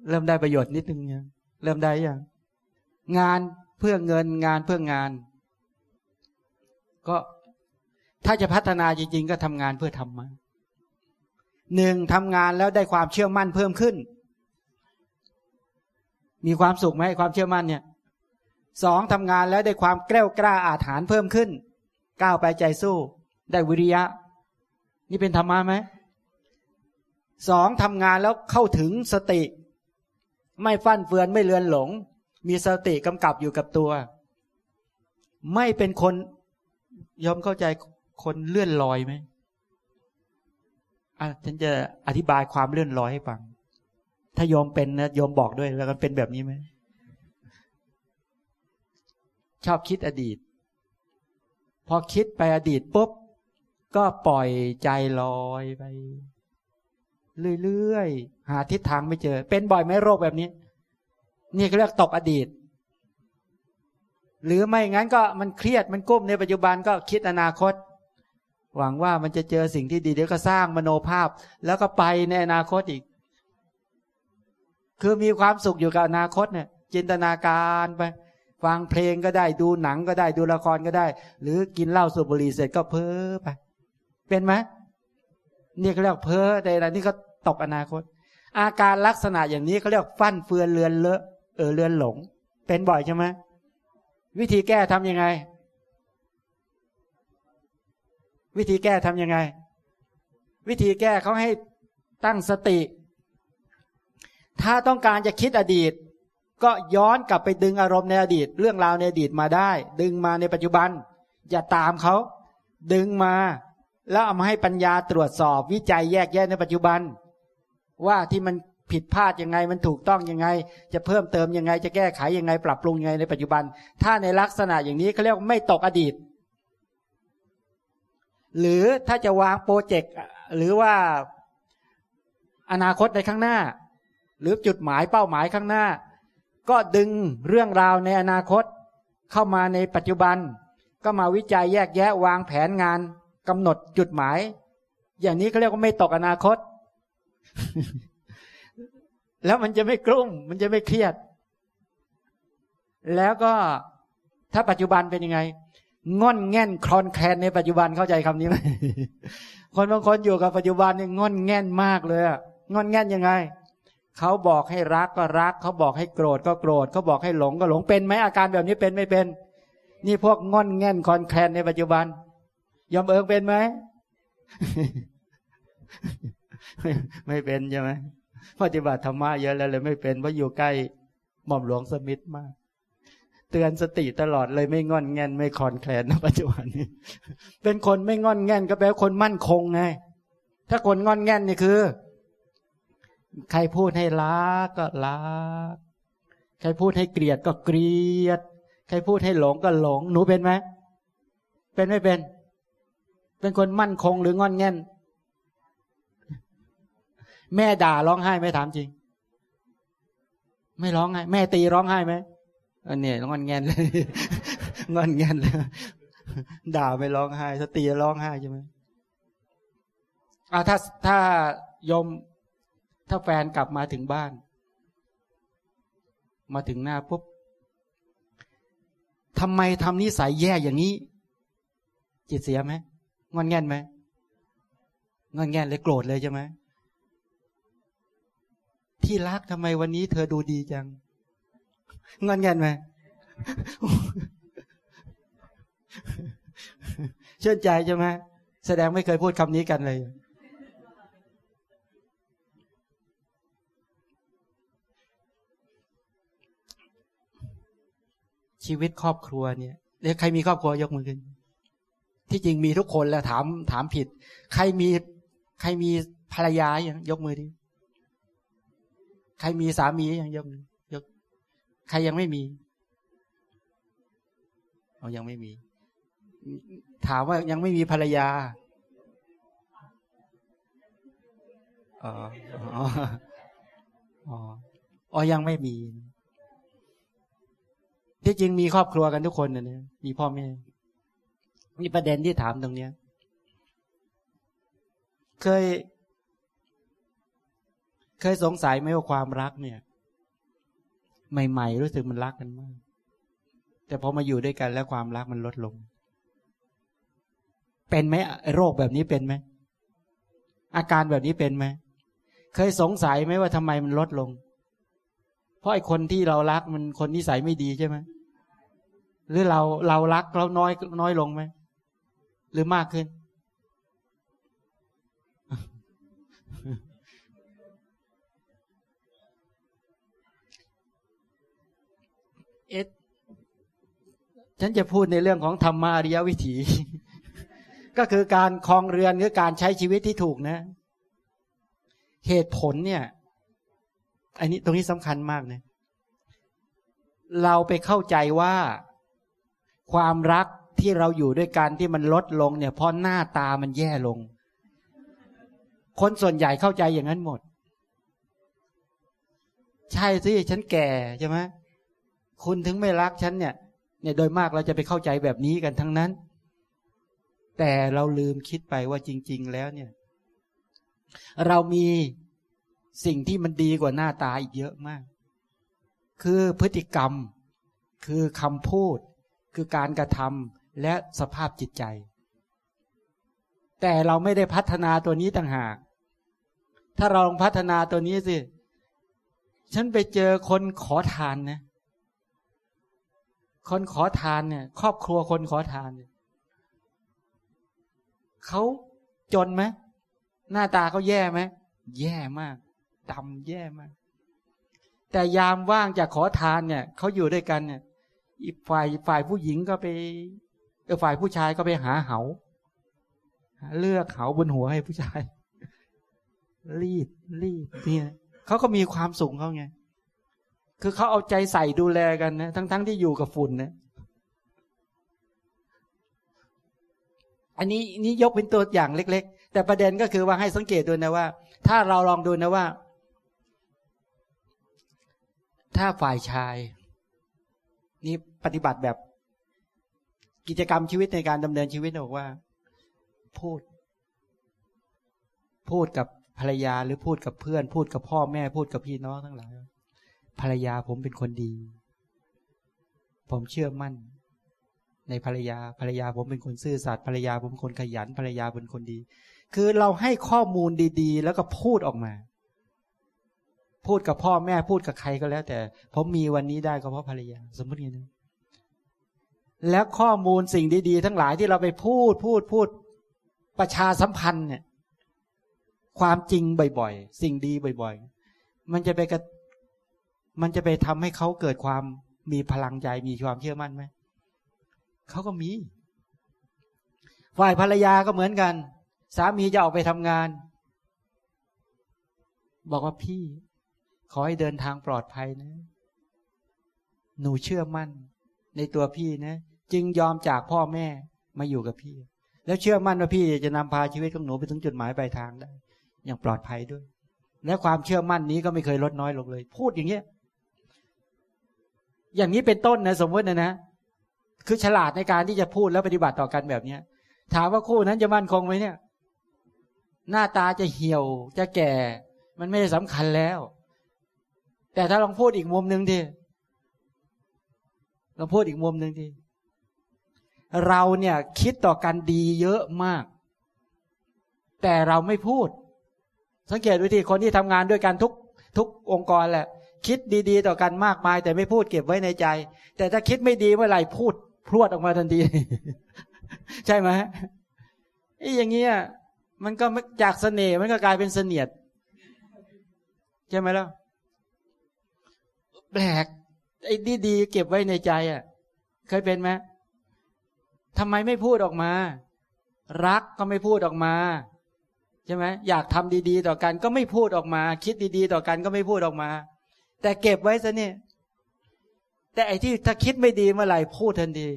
เริ่มได้ประโยชน์นิดนึงยังเริ่มได้ยังงานเพื่อเงินงานเพื่องาน ก็ถ้าจะพัฒนาจริงๆ ก็ทำงานเพื่อทำมา หนึ่งทำงานแล้วได้ความเชื่อมั่นเพิ่มขึ้น มีความสุขไหมความเชื่อมั่นเนี่ยสองทำงานแล้วได้ความแกล้วกล้าอาถรรพ์เพิ่มขึ้น ก้าวไปใจสู้ ได้วิริยะ นี่เป็นธรรมะไหมสองทำงานแล้วเข้าถึงสติ ไม่ฟั่นเฟือนไม่เลือนหลง มีสติกำกับอยู่กับตัว ไม่เป็นคนยอมเข้าใจคนเลื่อนลอยไหม ฉันจะอธิบายความเลื่อนลอยให้ฟัง ถ้าโยมเป็นนะโยมบอกด้วยแล้วกันเป็นแบบนี้ไหม ชอบคิดอดีต พอคิดไปอดีตปุ๊บ ก็ปล่อยใจลอยไป เรื่อยๆ หาทิศทางไม่เจอ เป็นบ่อยไหมโรคแบบนี้ นี่เขาเรียกตกอดีต หรือไม่งั้นก็มันเครียดมันกุ้มในปัจจุบันก็คิดอนาคต หวังว่ามันจะเจอสิ่งที่ดีเดี๋ยวก็สร้างมโนภาพ แล้วก็ไปในอนาคตอีก คือมีความสุขอยู่กับอนาคตเนี่ย จินตนาการไปฟังเพลงก็ได้ดูหนังก็ได้ดูละครก็ได้ หรือกินเหล้าสูบบุหรี่เสร็จก็เพ้อไป เป็นไหมนี่เขาเรียกเพ้อใดๆนี่ก็ตกอนาคต อาการลักษณะอย่างนี้เขาเรียกฟั่นเฟือนเลือนเลอะเออเลือนหลง เป็นบ่อยใช่ไหมวิธีแก้ทํำยังไง วิธีแก้ทํำยังไง วิธีแก้เขาให้ตั้งสติ ถ้าต้องการจะคิดอดีต ก็ย้อนกลับไปดึงอารมณ์ในอดีต เรื่องราวในอดีตมาได้ ดึงมาในปัจจุบัน อย่าตามเขา ดึงมา แล้วเอามาให้ปัญญาตรวจสอบวิจัยแยกแยะในปัจจุบัน ว่าที่มันผิดพลาดยังไงมันถูกต้องยังไง จะเพิ่มเติมยังไงจะแก้ไขยังไง ปรับปรุงยังไงในปัจจุบัน ถ้าในลักษณะอย่างนี้เขาเรียกว่าไม่ตกอดีต หรือถ้าจะวางโปรเจกต์หรือว่าอนาคตในข้างหน้า หรือจุดหมายเป้าหมายข้างหน้า ก็ดึงเรื่องราวในอนาคต เข้ามาในปัจจุบัน ก็มาวิจัยแยกแยะวางแผนงานกำหนดจุดหมาย อย่างนี้เขาเรียกว่าไม่ตกอนาคต แล้วมันจะไม่กลุ้มมันจะไม่เครียด แล้วก็ถ้าปัจจุบันเป็นยังไง ง่อนแง่นคลอนแคลนในปัจจุบันเข้าใจคำนี้ไหมคนบางคนอยู่กับปัจจุบันเนี่ยง่อนแง่นมากเลยอะง่อนแง่นยังไงเขาบอกให้รักก็รัก เขาบอกให้โกรธก็โกรธเขาบอกให้หลงก็หลงเป็นไหมอาการแบบนี้เป็นไม่เป็น นี่พวกง่อนแง่นคลอนแคลนในปัจจุบัน ยอมเอิงเป็นไหมไม่เป็นใช่ไหมปฏิบัติธรรมะเยอะแล้วเลยไม่เป็นเพราะอยู่ใกล้หม่อมหลวงสมิธมาก เตือนสติตลอดเลยไม่งอนแงนไม่คอนแคลนในปัจจุบันนี้ เป็นคนไม่งอนแงนก็แปลว่าคนมั่นคงไง ถ้าคนงอนแงนนี่คือ ใครพูดให้รักก็รัก ใครพูดให้เกลียดก็เกลียด ใครพูดให้หลงก็หลง หนูเป็นไหม เป็นไม่เป็น เป็นคนมั่นคงหรืองอนแงนแม่ด่าร้องไห้ไหมถามจริง ไม่ร้องไห้ แม่ตีร้องไห้ไหม อันนี้งอนแงนเลยงอนแงนเลยด่าไม่ร้องไห้สตีร้องไห้ใช่ไหมอ่าถ้าถ้ายมถ้าแฟนกลับมาถึงบ้าน มาถึงหน้าปุ๊บทำไมทำนิสัยแย่อย่างนี้ จิตเสียไหมงอนแงนไหมงอนแงนเลยโกรธเลยใช่ไหมที่รักทำไมวันนี้เธอดูดีจัง งอนกันไหมเชื่อใจใช่ไหมแสดงไม่เคยพูดคำนี้กันเลย ชีวิตครอบครัวเนี่ยเรียกใครมีครอบครัวยกมือขึ้น ที่จริงมีทุกคนแล้วถามถามผิด ใครมี ใครมีภรรยาอย่างยกมือดิใครมีสามีอย่างยกมือ ใครยังไม่มีเอายังไม่มี ถามว่ายังไม่มีภรรยาอ๋ออ๋ออ๋อยังไม่มี ที่จริงมีครอบครัวกันทุกคนนะเนี่ยมีพ่อแม่มีประเด็นที่ถามตรงเนี้ย เคย เคยสงสัยไหมว่าความรักเนี่ย ใหม่ ๆ รู้สึกมันรักกันมาก แต่พอมาอยู่ด้วยกันแล้วความรักมันลดลง เป็นไหมโรคแบบนี้เป็นไหมอาการแบบนี้เป็นไหมเคยสงสัยไหมว่าทำไมมันลดลง เพราะไอ้คนที่เรารักมันคนนิสัยไม่ดีใช่ไหมหรือเราเรารักเราน้อยน้อยลงไหมหรือมากขึ้น เอสฉันจะพูดในเรื่องของธรรมาริยวิถี ก็คือการคลองเรือนหรือการใช้ชีวิตที่ถูกนะ เหตุผลเนี่ยอันนี้ตรงนี้สำคัญมากเนะเราไปเข้าใจว่าความรักที่เราอยู่ด้วยกันที่มันลดลงเนี่ยเพราะหน้าตามันแย่ลง คนส่วนใหญ่เข้าใจอย่างนั้นหมด ใช่สิฉันแก่ใช่ไหม คุณถึงไม่รักฉันเนี่ย เนี่ยโดยมากเราจะไปเข้าใจแบบนี้กันทั้งนั้น แต่เราลืมคิดไปว่าจริง ๆ แล้วเนี่ย เรามีสิ่งที่มันดีกว่าหน้าตาอีกเยอะมาก คือพฤติกรรม คือคำพูด คือการกระทำและสภาพจิตใจ แต่เราไม่ได้พัฒนาตัวนี้ต่างหาก ถ้าเราลองพัฒนาตัวนี้สิ ฉันไปเจอคนขอทานนะ คนขอทานเนี่ย ครอบครัวคนขอทานเนี่ยเขาจนไหมหน้าตาเขาแย่ไหมแย่มากดำแย่มาก แต่ยามว่างจากขอทานเนี่ยเขาอยู่ด้วยกันเนี่ย อีกฝ่ายฝ่ายผู้หญิงก็ไปเออฝ่ายผู้ชายก็ไปหาเหาเลือกเหาบนหัวให้ผู้ชาย รีดรีดเนี่ยเขาก็มีความสุขเขาไง คือเขาเอาใจใส่ดูแลกันนะ ทั้งๆทที่อยู่กับฝุ่นนะ อันนี้นี่ยกเป็นตัวอย่างเล็ก ๆ แต่ประเด็นก็คือว่าให้สังเกตดูนะว่า ถ้าเราลองดูนะว่า ถ้าฝ่ายชาย นี่ปฏิบัติแบบกิจกรรมชีวิตในการดำเนินชีวิตบอกว่า พูด พูดกับภรรยาหรือพูดกับเพื่อน พูดกับพ่อแม่พูดกับพี่น้องทั้งหลาย ภรรยาผมเป็นคนดี ผมเชื่อมั่น ในภรรยาภรรยาผมเป็นคนซื่อสัตย์ภรรยาผมคนขยันภรรยาเป็นคนดี คือเราให้ข้อมูลดีๆ แล้วก็พูดออกมา พูดกับพ่อแม่พูดกับใครก็แล้ว แต่ผมมีวันนี้ได้ก็เพราะภรรยา สมมติอย่างนี้แล้วข้อมูลสิ่งดีๆ ทั้งหลายที่เราไปพูดพูดพูดประชาสัมพันธ์เนี่ย ความจริงบ่อยๆ สิ่งดีบ่อย ๆ มันจะไปกระ มันจะไปทำให้เขาเกิดความมีพลังใจมีความเชื่อมั่นไหมเขาก็มี ฝ่ายภรรยาก็เหมือนกัน สามีจะออกไปทำงาน บอกว่าพี่ ขอให้เดินทางปลอดภัยนะ หนูเชื่อมั่น ในตัวพี่นะ จึงยอมจากพ่อแม่มาอยู่กับพี่ แล้วเชื่อมั่นว่าพี่จะนำพาชีวิตของหนูไปถึงจุดหมายปลายทางได้อย่างปลอดภัยด้วย และความเชื่อมั่นนี้ก็ไม่เคยลดน้อยลงเลย พูดอย่างเงี้ย อย่างนี้เป็นต้นนะสมมตินะนะ คือฉลาดในการที่จะพูดแล้วปฏิบัติต่อกันแบบเนี้ย ถามว่าคู่นั้นจะมั่นคงไหมเนี่ย หน้าตาจะเหี่ยวจะแก่ มันไม่ได้สำคัญแล้ว แต่ถ้าลองพูดอีกมุมหนึ่งทีลองพูดอีกมุมหนึ่งทีเราเนี่ยคิดต่อกันดีเยอะมาก แต่เราไม่พูด สังเกตวิธีคนที่ทำงานด้วยกันทุกทุกองค์กรแหละ คิดดีๆ ต่อกันมากมาย แต่ไม่พูดเก็บไว้ในใจ แต่ถ้าคิดไม่ดีเมื่อไหร่พูดพรวดออกมาทันที ใช่ไหมไอ้อย่างเงี้ยมันก็จากเสน่ห์มันก็กลายเป็นเสนียด ใช่ไหมล่ะแปลกไอ้ดีๆเก็บไว้ในใจอะ เคยเป็นไหมทำไมไม่พูดออกมา รักก็ไม่พูดออกมาใช่ไหมอยากทำดี ๆ ต่อกันก็ไม่พูดออกมา คิดดี ๆ ต่อกันก็ไม่พูดออกมา แต่เก็บไว้ซะเนี่ย แต่ไอ้ที่ถ้าคิดไม่ดีเมื่อไหร่พูดทันที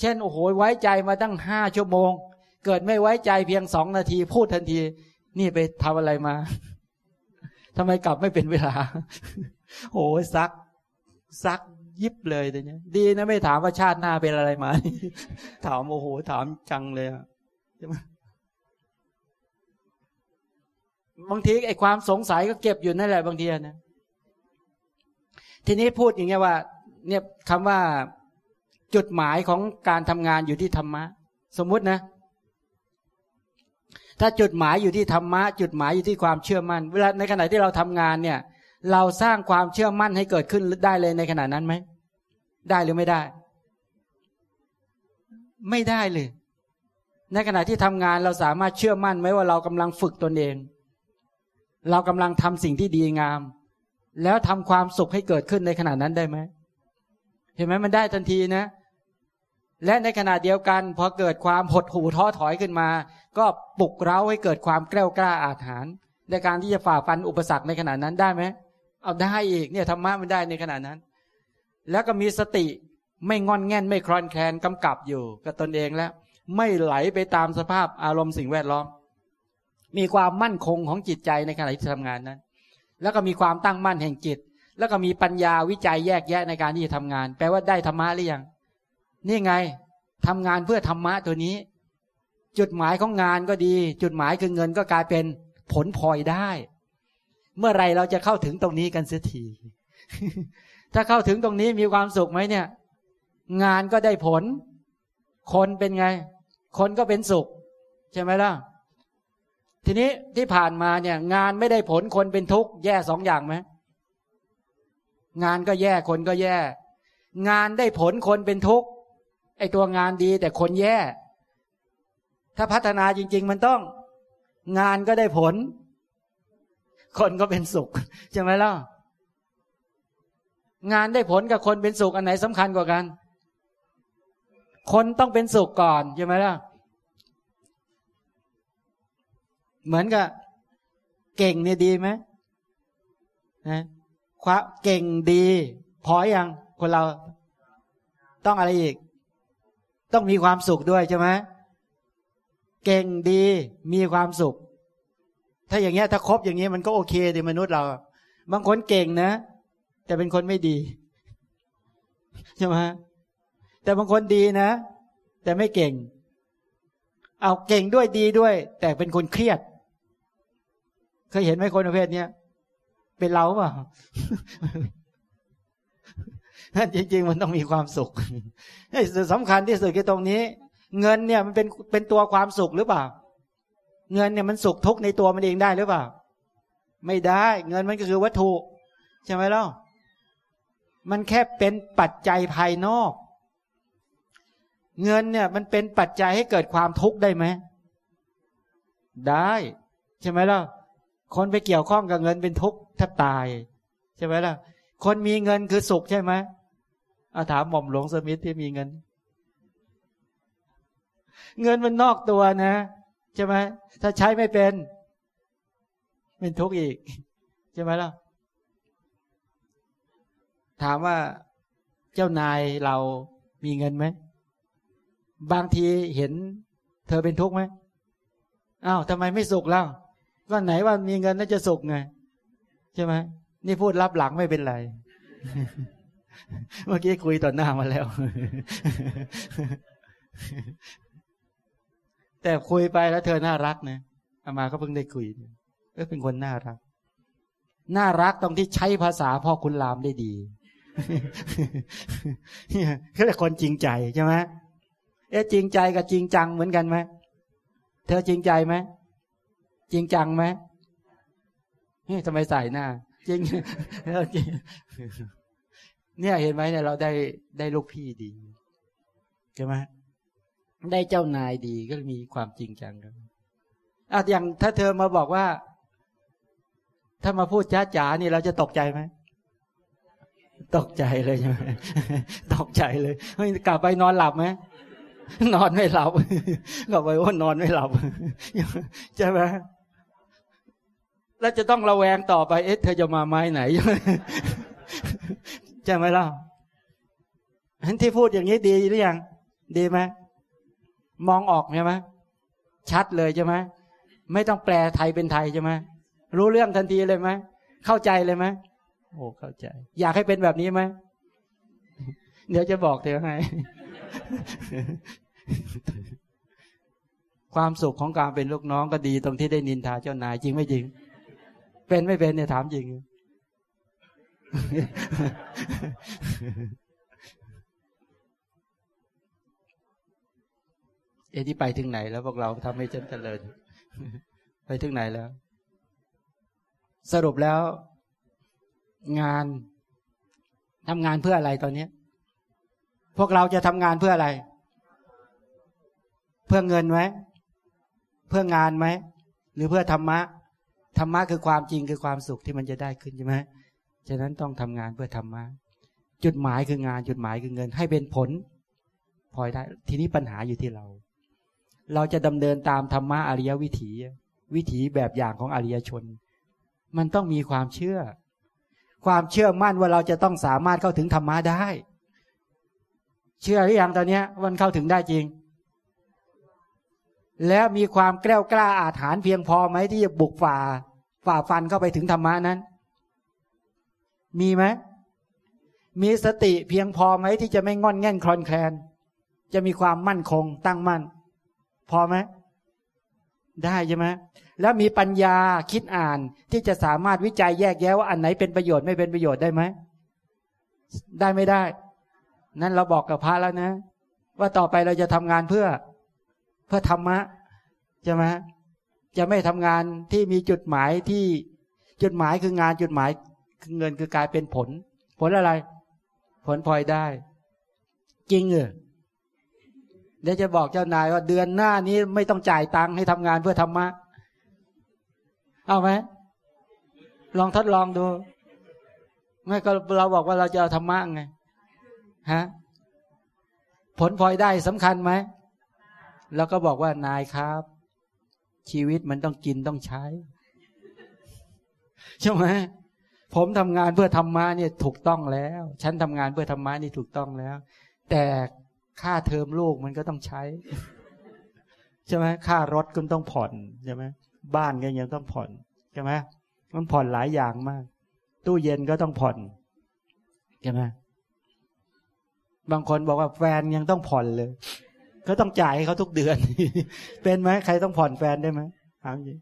เช่นโอ้โหไว้ใจมาตั้งห้าชั่วโมง เกิดไม่ไว้ใจเพียงสองนาที พูดทันที นี่ไปทำอะไรมาทำไมกลับไม่เป็นเวลาโอ้ยซัก ซักยิบเลยแต่เนี้ยดีนะไม่ถามว่าชาติหน้าเป็นอะไรมา ถามโอ้โห ถามจังเลยอะบางทีไอ้ความสงสัยก็เก็บอยู่นั่นแหละบางทีนะ ทีนี้พูดอย่างเงี้ยว่า เนี่ยคำว่าจุดหมายของการทำงานอยู่ที่ธรรมะ สมมุตินะ ถ้าจุดหมายอยู่ที่ธรรมะ จุดหมายอยู่ที่ความเชื่อมั่น เวลาในขณะที่เราทำงานเนี่ย เราสร้างความเชื่อมั่นให้เกิดขึ้นได้เลยในขณะนั้นไหมได้หรือไม่ได้ ไม่ได้เลย ในขณะที่ทำงานเราสามารถเชื่อมั่นไหมว่าเรากำลังฝึกตนเอง เรากำลังทำสิ่งที่ดีงาม แล้วทำความสุขให้เกิดขึ้นในขณะนั้นได้ไหมเห็นไหมมันได้ทันทีนะ และในขณะเดียวกันพอเกิดความหดหู่ท้อถอยขึ้นมา ก็ปลุกเร้าให้เกิดความแกล้วกล้าอาถรรพ์ในการที่จะฝ่าฟันอุปสรรคในขณะนั้นได้ไหมเอาได้อีกเนี่ยธรรมะมันได้ในขณะนั้น แล้วก็มีสติไม่งอนแง่นไม่คลอนแคลนกำกับอยู่กับตนเองแล้ว ไม่ไหลไปตามสภาพอารมณ์สิ่งแวดล้อม มีความมั่นคงของจิตใจในขณะที่ทำงานนั้น แล้วก็มีความตั้งมั่นแห่งจิต แล้วก็มีปัญญาวิจัยแยกแยะในการที่จะทำงาน แปลว่าได้ธรรมะหรือยัง นี่ไงทำงานเพื่อธรรมะตัวนี้ จุดหมายของงานก็ดี จุดหมายคือเงินก็กลายเป็นผลพลอยได้ เมื่อไรเราจะเข้าถึงตรงนี้กันเสียทีถ้าเข้าถึงตรงนี้มีความสุขไหมเนี่ย งานก็ได้ผล คนเป็นไง คนก็เป็นสุข ใช่ไหมล่ะ ทีนี้ที่ผ่านมาเนี่ย งานไม่ได้ผลคนเป็นทุกข์แย่สองอย่างไหมงานก็แย่คนก็แย่ งานได้ผลคนเป็นทุกข์ไอตัวงานดีแต่คนแย่ ถ้าพัฒนาจริง ๆ มันต้อง งานก็ได้ผล คนก็เป็นสุขใช่ไหมล่ะงานได้ผลกับคนเป็นสุขอันไหนสำคัญกว่ากัน คนต้องเป็นสุขก่อนใช่ไหมล่ะ เหมือนกับเก่งเนี่ยดีไหมนะควาเก่งดี พออย่างคนเราต้องอะไรอีก ต้องมีความสุขด้วยใช่ไหมเก่งดีมีความสุข ถ้าอย่างเงี้ยถ้าครบอย่างเงี้ยมันก็โอเคดีมนุษย์เรา บางคนเก่งนะ แต่เป็นคนไม่ดีใช่ไหมแต่บางคนดีนะ แต่ไม่เก่ง เอาเก่งด้วยดีด้วย แต่เป็นคนเครียด เคยเห็นไหมคนประเภทเนี้ยเป็นเราเปล่าจริง ๆ มันต้องมีความสุขสำคัญที่สุดคือตรงนี้ เงินเนี่ยมันเป็นเป็นตัวความสุขหรือเปล่า เงินเนี่ยมันสุขทุกในตัวมันเองได้หรือเปล่า ไม่ได้ เงินมันก็คือวัตถุ ใช่ไหมล่ะมันแค่เป็นปัจจัยภายนอก เงินเนี่ย มันเป็นปัจจัยให้เกิดความทุกข์ได้ไหมได้ ใช่ไหมล่ะ คนไปเกี่ยวข้องกับเงินเป็นทุกข์แทบตาย ใช่ไหมล่ะ คนมีเงินคือสุขใช่ไหมอาถามหม่อมหลวงสมิธที่มีเงิน เงินมันนอกตัวนะใช่ไหมถ้าใช้ไม่เป็น เป็นทุกข์อีก ใช่ไหมล่ะ ถามว่าเจ้านายเรามีเงินไหม บางทีเห็น เธอเป็นทุกข์ไหมอ้าวทำไมไม่สุขแล้ว ก็ไหนว่ามีเงินน่าจะสุขไง ใช่ไหมนี่พูดรับหลังไม่เป็นไร เมื่อกี้คุยต่อหน้ามาแล้ว แต่คุยไปแล้วเธอน่ารักนะอามาก็เพิ่งได้คุยเออเป็นคนน่ารัก น่ารักตรงที่ใช้ภาษาพ่อคุณรามได้ดีเขาเรียคนจริงใจใช่ไหมเอ๊ะจริงใจกับจริงจังเหมือนกันไหมเธอจริงใจไหม จริงจังไหมเฮ้ยทำไมใส่หน้าจริงเนี่ยเห็นไหมเนี่ยเราได้ได้ลูกพี่ดีใช่ไหมได้เจ้านายดีก็มีความจริงจังกันอะอย่างถ้าเธอมาบอกว่า ถ้ามาพูดจ้าจ๋านี่เราจะตกใจไหมตกใจเลยใช่ไหมตกใจเลยกลับไปนอนหลับไหมนอนไม่หลับกลับไปว่านอนไม่หลับใช่ไหม แล้วจะต้องระแวงต่อไป เอ๊ะเธอจะมาไม้ไหนใช่ไหมล่ะเห็นที่พูดอย่างนี้ดีหรือยังดีไหมมองออกใช่ไหมชัดเลยใช่ไหมไม่ต้องแปลไทยเป็นไทยใช่ไหมรู้เรื่องทันทีเลยไหมเข้าใจเลยไหมโอ้เข้าใจ อยากให้เป็นแบบนี้ไหมเดี๋ยวจะบอกเธอให้ ความสุขของการเป็นลูกน้องก็ดีตรงที่ได้นินทาเจ้านายจริงไม่จริง เป็นไม่เป็นเนี่ยถามจริง เอที่ไปถึงไหนแล้วพวกเราทำให้เจนเจริญ ไปถึงไหนแล้ว สรุปแล้ว งานทำงานเพื่ออะไรตอนนี้พวกเราจะทำงานเพื่ออะไร เพื่อเงินไหม เพื่องานไหม หรือเพื่อธรรมะ ธรรมะคือความจริงคือความสุขที่มันจะได้ขึ้นใช่ไหมฉะนั้นต้องทำงานเพื่อธรรมะจุดหมายคืองานจุดหมายคือเงิน ให้เป็นผลพลอยได้ ทีนี้ปัญหาอยู่ที่เรา เราจะดำเนินตามธรรมะอริยวิถี วิถีแบบอย่างของอริยชน มันต้องมีความเชื่อ ความเชื่อมั่นว่าเราจะต้องสามารถเข้าถึงธรรมะได้ เชื่อหรือยังตอนนี้วันเข้าถึงได้จริง แล้วมีความแกล้วกล้าอาถรรพ์เพียงพอไหมที่จะบุกฝ่า ฝ่าฟันเข้าไปถึงธรรมะนั้น มีไหมมีสติเพียงพอไหมที่จะไม่งอนแง่นคลอนแคลน จะมีความมั่นคงตั้งมั่น พอไหมได้ใช่ไหมแล้วมีปัญญาคิดอ่านที่จะสามารถวิจัยแยกแยะว่าอันไหนเป็นประโยชน์ไม่เป็นประโยชน์ได้ไหมได้ไม่ได้ นั่นเราบอกกับพระแล้วนะ ว่าต่อไปเราจะทำงานเพื่อ เพื่อธรรมะใช่ไหม จะไม่ทำงานที่มีจุดหมายที่จุดหมายคืองานจุดหมายคือเงินคือกลายเป็นผล ผลอะไร ผลพลอยได้ จริงเหรอเดี๋ยวจะบอกเจ้านายว่าเดือนหน้านี้ไม่ต้องจ่ายตังค์ให้ทำงานเพื่อธรรมะ เอาไหมลองทดลองดูไม่ก็เราบอกว่าเราจะเอาธรรมะไงฮะผลพลอยได้สำคัญไหม แล้วก็บอกว่านายครับ ชีวิตมันต้องกินต้องใช้ ใช่ไหมผมทำงานเพื่อธรรมะเนี่ยถูกต้องแล้ว ฉันทำงานเพื่อธรรมะนี่ถูกต้องแล้ว แต่ค่าเทอมลูกมันก็ต้องใช้ ใช่ไหมค่ารถก็ต้องผ่อนใช่ไหมบ้านก็ยังต้องผ่อนใช่ไหมมันผ่อนหลายอย่างมาก ตู้เย็นก็ต้องผ่อนใช่ไหมบางคนบอกว่าแฟนยังต้องผ่อนเลย ก็ต้องจ่ายเขาทุกเดือน เป็นไหมใครต้องผ่อนแฟนได้ไหมถามจริง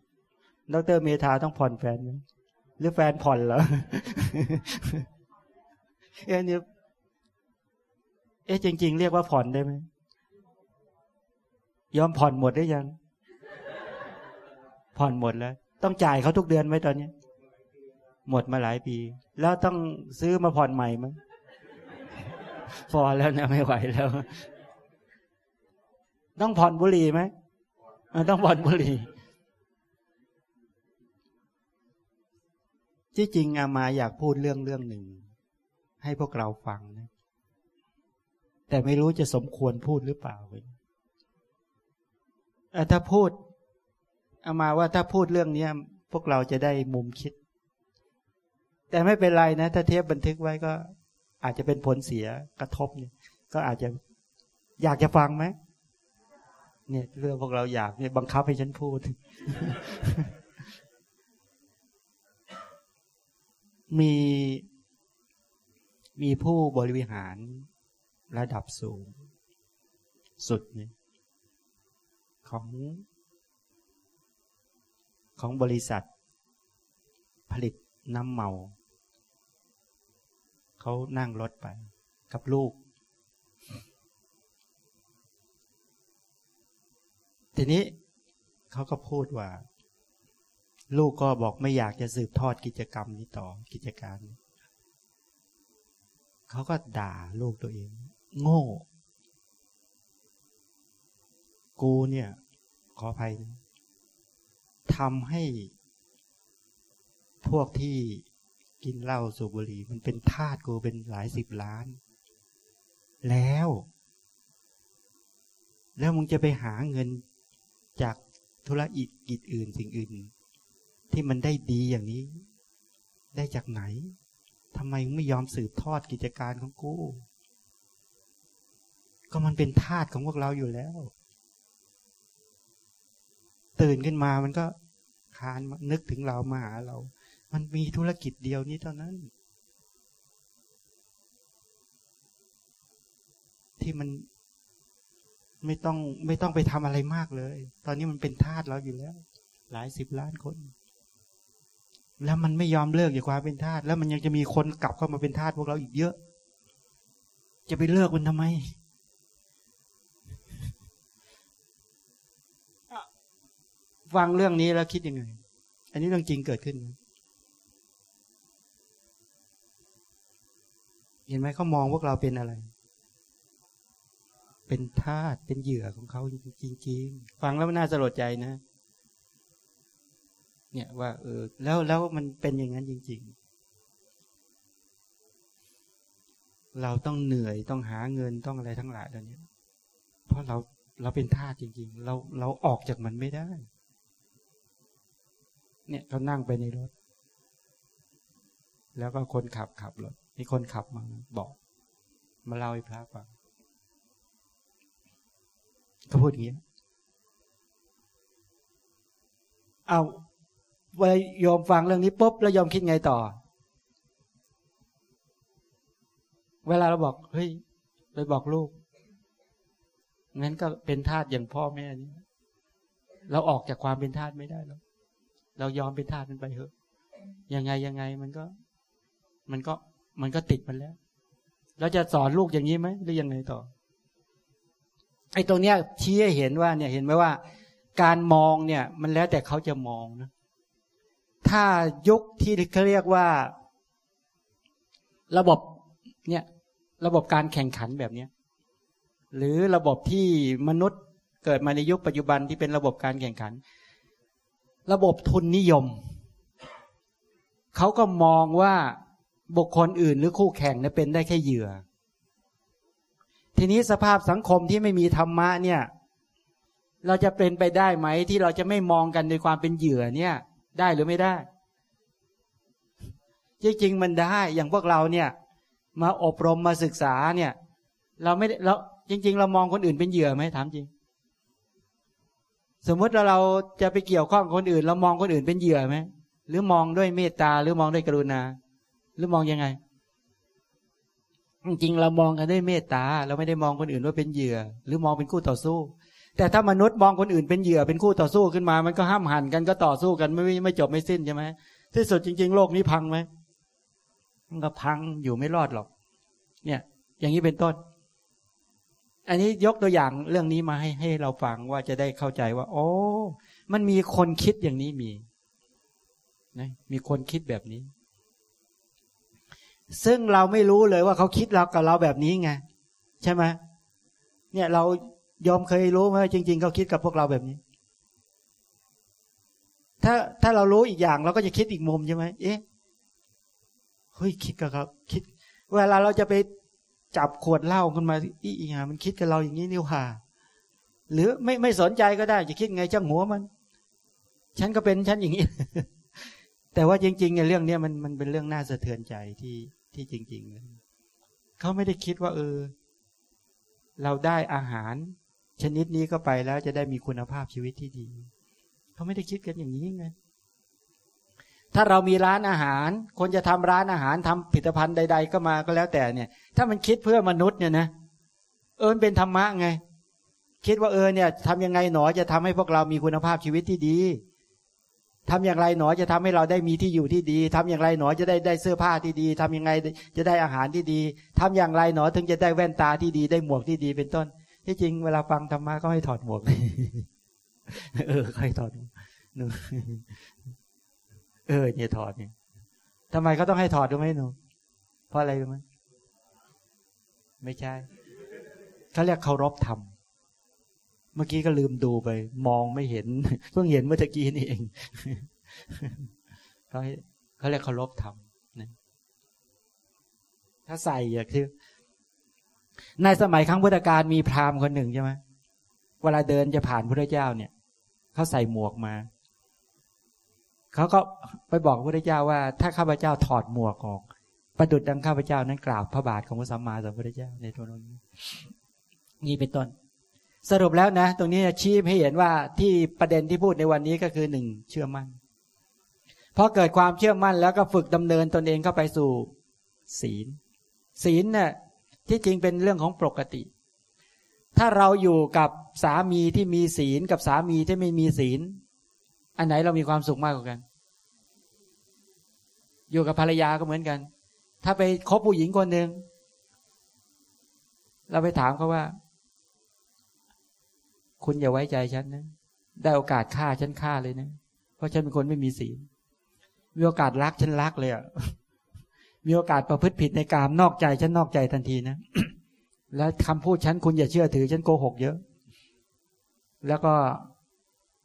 ดรเมธาต้องผ่อนแฟนไหมหรือแฟนผ่อนเหรอเอ๊ะนี่เอ๊ะจริง ๆ เรียกว่าผ่อนได้ไหมยอมผ่อนหมดได้ยัง ผ่อนหมดแล้ว ต้องจ่ายเขาทุกเดือนไหมตอนนี้ หมดมาหลายปี แล้วต้องซื้อมาผ่อนใหม่ไหมพอแล้วนะไม่ไหวแล้ว ต้องผ่อนบุหรี่ไหมต้องผ่อนบุหรี่ ที่จริงอามาอยากพูดเรื่องเรื่องหนึ่ง ให้พวกเราฟังนะ แต่ไม่รู้จะสมควรพูดหรือเปล่าถ้าพูดอามาว่าถ้าพูดเรื่องนี้พวกเราจะได้มุมคิด แต่ไม่เป็นไรนะ ถ้าเทปบันทึกไว้ก็อาจจะเป็นผลเสียกระทบเนี่ย ก็อาจจะอยากจะฟังไหม เนี่ยเรื่องพวกเราอยากเนี่ยบังคับให้ฉันพูด มีมีผู้บริหารระดับสูง สุดเนี่ยของของบริษัท ผลิตน้ำเมา เขานั่งรถไป กับลูก ทีนี้เขาก็พูดว่า ลูกก็บอกไม่อยากจะสืบทอดกิจกรรมนี้ต่อกิจการ เขาก็ด่าลูกตัวเอง โง่ กูเนี่ย ขออภัยทำให้พวกที่กินเหล้าสูบบุหรี่มันเป็นทาสกูเป็นหลายสิบล้าน แล้ว แล้วมึงจะไปหาเงิน จากธุรกิจอื่นสิ่งอื่น ที่มันได้ดีอย่างนี้ ได้จากไหนทำไมไม่ยอมสืบทอดกิจการของกูก็มันเป็นทาสของพวกเราอยู่แล้ว ตื่นขึ้นมามันก็คานนึกถึงเรามาหาเรา มันมีธุรกิจเดียวนี้เท่านั้น ที่มัน ไม่ต้องไม่ต้องไปทำอะไรมากเลย ตอนนี้มันเป็นทาสเราอยู่แล้ว หลายสิบล้านคน แล้วมันไม่ยอมเลิกจากความเป็นทาสแล้วมันยังจะมีคนกลับเข้ามาเป็นทาสพวกเราอีกเยอะ จะไปเลิกมันทำไมฟังเรื่องนี้แล้วคิดยังไง อันนี้เรื่องจริงเกิดขึ้น เห็นไหมเขามองพวกเราเป็นอะไร เป็นทาสเป็นเหยื่อของเขาจริง ๆ ฟังแล้วนน่าสลดใจนะ เนี่ยว่า เออ แล้วแล้วมันเป็นอย่างนั้นจริง ๆ เราต้องเหนื่อยต้องหาเงินต้องอะไรทั้งหลายเหล่านี้เพราะเราเราเป็นทาสจริง ๆ เราเราออกจากมันไม่ได้ เนี่ยเขานั่งไปในรถ แล้วก็คนขับขับรถมีคนขับมาบอก มาเล่าให้พระฟัง เขาพูดอย่างนี้เอาเวลายอมฟังเรื่องนี้ปุ๊บแล้วยอมคิดไงต่อ เวลาเราบอกเฮ้ยไปบอกลูกงั้นก็เป็นทาสอย่างพ่อแม่นี่เราออกจากความเป็นทาสไม่ได้แล้วเรายอมเป็นทาสมันไปเถอะ ยังไงยังไงมันก็ มันก็มันก็ติดมันแล้ว เราจะสอนลูกอย่างนี้ไหมหรือยังไงต่อ ไอ้ตรงเนี้ยชี้ให้เห็นว่าเนี่ยเห็นไหมว่า การมองเนี่ย มันแล้วแต่เขาจะมองนะ ถ้ายุคที่เขาเรียกว่า ระบบเนี่ย ระบบการแข่งขันแบบเนี้ยหรือระบบที่มนุษย์เกิดมาในยุคปัจจุบันที่เป็นระบบการแข่งขัน ระบบทุนนิยม เขาก็มองว่าบุคคลอื่นหรือคู่แข่งเนี่ยเป็นได้แค่เหยื่อ ทีนี้สภาพสังคมที่ไม่มีธรรมะเนี่ย เราจะเป็นไปได้ไหม ที่เราจะไม่มองกันในความเป็นเหยื่อเนี่ย ได้หรือไม่ได้จริงๆมันได้อย่างพวกเราเนี่ย มาอบรมมาศึกษาเนี่ย เราไม่เราจริง ๆ เรามองคนอื่นเป็นเหยื่อไหมถามจริง สมมติเราเราจะไปเกี่ยวข้องคนอื่น เรามองคนอื่นเป็นเหยื่อไหมหรือมองด้วยเมตตาหรือมองด้วยกรุณา หรือมองยังไง จริงเรามองกันด้วยเมตตา เราไม่ได้มองคนอื่นว่าเป็นเหยื่อ หรือมองเป็นคู่ต่อสู้ แต่ถ้ามนุษย์มองคนอื่นเป็นเหยื่อเป็นคู่ต่อสู้ขึ้นมา มันก็ห้ามหันกันก็ต่อสู้กันไม่ไม่จบไม่สิ้นใช่ไหมที่สุดจริง ๆ โลกนี้พังไหมมันก็พังอยู่ไม่รอดหรอก เนี่ย อย่างนี้เป็นต้น อันนี้ยกตัวอย่างเรื่องนี้มาให้ให้เราฟังว่าจะได้เข้าใจว่า โอ้มันมีคนคิดอย่างนี้มีนะมีคนคิดแบบนี้ ซึ่งเราไม่รู้เลยว่าเขาคิดเรากับเราแบบนี้ไงใช่ไหมเนี่ยเรายอมเคยรู้ไหมจริง ๆเขาคิดกับพวกเราแบบนี้ ถ้าถ้าเรารู้อีกอย่างเราก็จะคิดอีกมุมใช่ไหมเอ๊ะเฮ้ยคิดกับเขาคิด เวลาเราจะไปจับขวดเหล้าขึ้นมาอีอีหามันคิดกับเราอย่างนี้นิวหาหรือไม่ไม่สนใจก็ได้จะคิดไงจ้างหัวมัน ฉันก็เป็นฉันอย่างนี้แต่ว่าจริงๆเนี่ยเรื่องเนี้ยมันมันเป็นเรื่องน่าสะเทือนใจที่ ที่จริงๆเขาไม่ได้คิดว่า เออ เราได้อาหาร ชนิดนี้ก็ไปแล้วจะได้มีคุณภาพชีวิตที่ดีเขาไม่ได้คิดกันอย่างนี้ไงถ้าเรามีร้านอาหาร คนจะทำร้านอาหารทำผลิตภัณฑ์ใด ๆ ก็มาก็แล้วแต่เนี่ย ถ้ามันคิดเพื่อมนุษย์เนี่ยนะเออเป็นธรรมะไง คิดว่าเออเนี่ยทำยังไงหนอจะทำให้พวกเรามีคุณภาพชีวิตที่ดี ทำอย่างไรหนอจะทำให้เราได้มีที่อยู่ที่ดีทำอย่างไรหนอจะได้ได้เสื้อผ้าที่ดีทำยังไงจะได้อาหารที่ดีทำอย่างไรหนอถึงจะได้แว่นตาที่ดี ได้หมวกที่ดีเป็นต้น ที่จริงเวลาฟังธรรมะก็ให้ถอดหมวกเออใครถอดหนึ่งเออเนี่ยถอดเนี่ยทำไมเขาต้องให้ถอดรู้ไหมหนูเพราะอะไรรู้ไหมไม่ใช่เขาเรียกเคารพธรรม เมื่อกี้ก็ลืมดูไป มองไม่เห็น เพิ่งเห็นเมื่อกี้นี่เองเขาเขาเรียกเคารพธรรมนะถ้าใส่อย่าคือในสมัยครั้งพุทธกาลมีพราหมณ์คนหนึ่งใช่ไหมเวลาเดินจะผ่านพระเจ้าเนี่ยเขาใส่หมวกมาเขาก็ไปบอกพระเจ้าว่า ถ้าข้าพเจ้าถอดหมวกออกประดุดดังข้าพเจ้านั้นกราบพระบาทของพระสัมมาสัมพุทธเจ้าในตัวนี้นี่เป็นต้น สรุปแล้วนะ ตรงนี้ชี้ให้เห็นว่าที่ประเด็นที่พูดในวันนี้ก็คือหนึ่งเชื่อมั่นพอเกิดความเชื่อมั่นแล้วก็ฝึกดำเนินตนเองเข้าไปสู่ศีล ศีลเนี่ยที่จริงเป็นเรื่องของปกติ ถ้าเราอยู่กับสามีที่มีศีลกับสามีที่ไม่มีศีล อันไหนเรามีความสุขมากกว่ากัน อยู่กับภรรยาก็เหมือนกัน ถ้าไปคบผู้หญิงคนหนึ่งเราไปถามเขาว่า คุณอย่าไว้ใจฉันนะ ได้โอกาสฆ่าฉันฆ่าเลยนะ เพราะฉันเป็นคนไม่มีศีล มีโอกาสรักฉันรักเลยอะ มีโอกาสประพฤติผิดในกามนอกใจฉันนอกใจทันทีนะ แล้วคำพูดฉันคุณอย่าเชื่อถือฉันโกหกเยอะ แล้วก็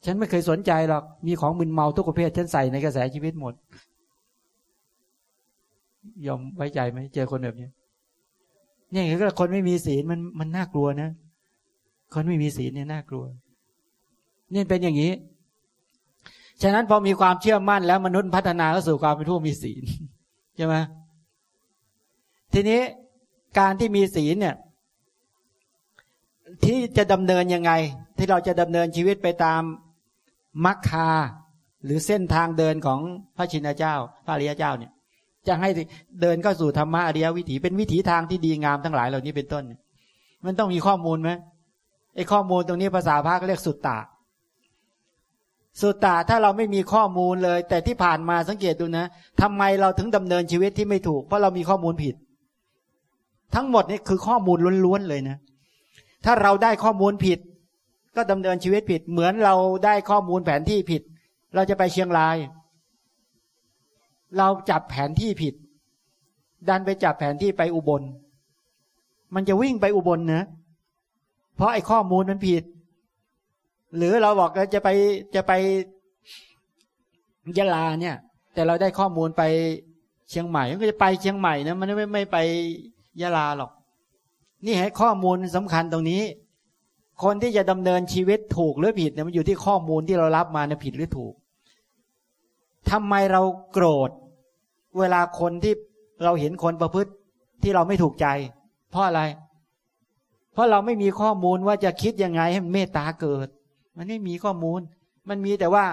ฉันไม่เคยสนใจหรอก มีของมึนเมาทุกประเภทฉันใส่ในกระแสชีวิตหมด ยอมไว้ใจไหมเจอคนแบบนี้เนี่ยคือคนไม่มีศีลมันมันน่ากลัวนะ คนไม่มีศีลเนี่ยน่ากลัวนี่เป็นอย่างนี้ ฉะนั้นพอมีความเชื่อมั่นแล้วมนุษย์พัฒนาเข้าสู่ความเป็นผู้มีศีลใช่ไหมทีนี้การที่มีศีลเนี่ย ที่จะดำเนินยังไง ที่เราจะดำเนินชีวิตไปตามมัคคาหรือเส้นทางเดินของพระชินเจ้า พระอริยเจ้าเนี่ย จะให้เดินเข้าสู่ธรรมะอริยวิถีเป็นวิถีทางที่ดีงามทั้งหลายเหล่านี้เป็นต้น มันต้องมีข้อมูลไหม ไอ้ข้อมูลตรงนี้ภาษาพระก็เรียกสุตตะ สุตตะถ้าเราไม่มีข้อมูลเลย แต่ที่ผ่านมาสังเกตดูนะทำไมเราถึงดำเนินชีวิตที่ไม่ถูก เพราะเรามีข้อมูลผิด ทั้งหมดนี่คือข้อมูลล้วนๆเลยนะ ถ้าเราได้ข้อมูลผิด ก็ดำเนินชีวิตผิด เหมือนเราได้ข้อมูลแผนที่ผิด เราจะไปเชียงราย เราจับแผนที่ผิด ดันไปจับแผนที่ไปอุบล มันจะวิ่งไปอุบลนะ ราะไอ้ข้อมูลมันผิด หรือเราบอกเราจะไปจะไปยะลาเนี่ย แต่เราได้ข้อมูลไปเชียงใหม่ก็จะไปเชียงใหม่นะมันไม่ไม่ไปยะลาหรอก นี่ให้ข้อมูลสำคัญตรงนี้ คนที่จะดำเนินชีวิตถูกหรือผิดเนี่ยมันอยู่ที่ข้อมูลที่เรารับมาเนี่ยผิดหรือถูกทำไมเราโกรธ เวลาคนที่เราเห็นคนประพฤติที่เราไม่ถูกใจ เพราะอะไร เพราะเราไม่มีข้อมูลว่าจะคิดยังไงให้เมตตาเกิด มันไม่มีข้อมูล มันมีแต่ว่า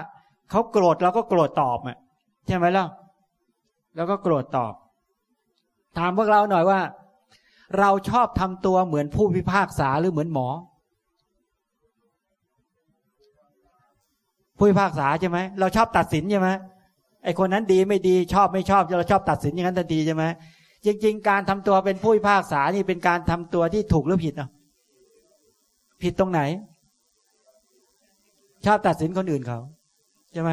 เขาโกรธเราก็โกรธตอบอะใช่ไหมล่ะแล้วก็โกรธตอบ ถามพวกเราหน่อยว่า เราชอบทำตัวเหมือนผู้พิพากษาหรือเหมือนหมอ ผู้พิพากษาใช่ไหมเราชอบตัดสินใช่ไหมไอคนนั้นดีไม่ดีชอบไม่ชอบเราชอบตัดสินอย่างนั้นทันทีใช่ไหม จริงๆ การทำตัวเป็นผู้พิพากษานี่เป็นการทำตัวที่ถูกหรือผิดเนาะผิดตรงไหน ชอบตัดสินคนอื่นเขาใช่ไหม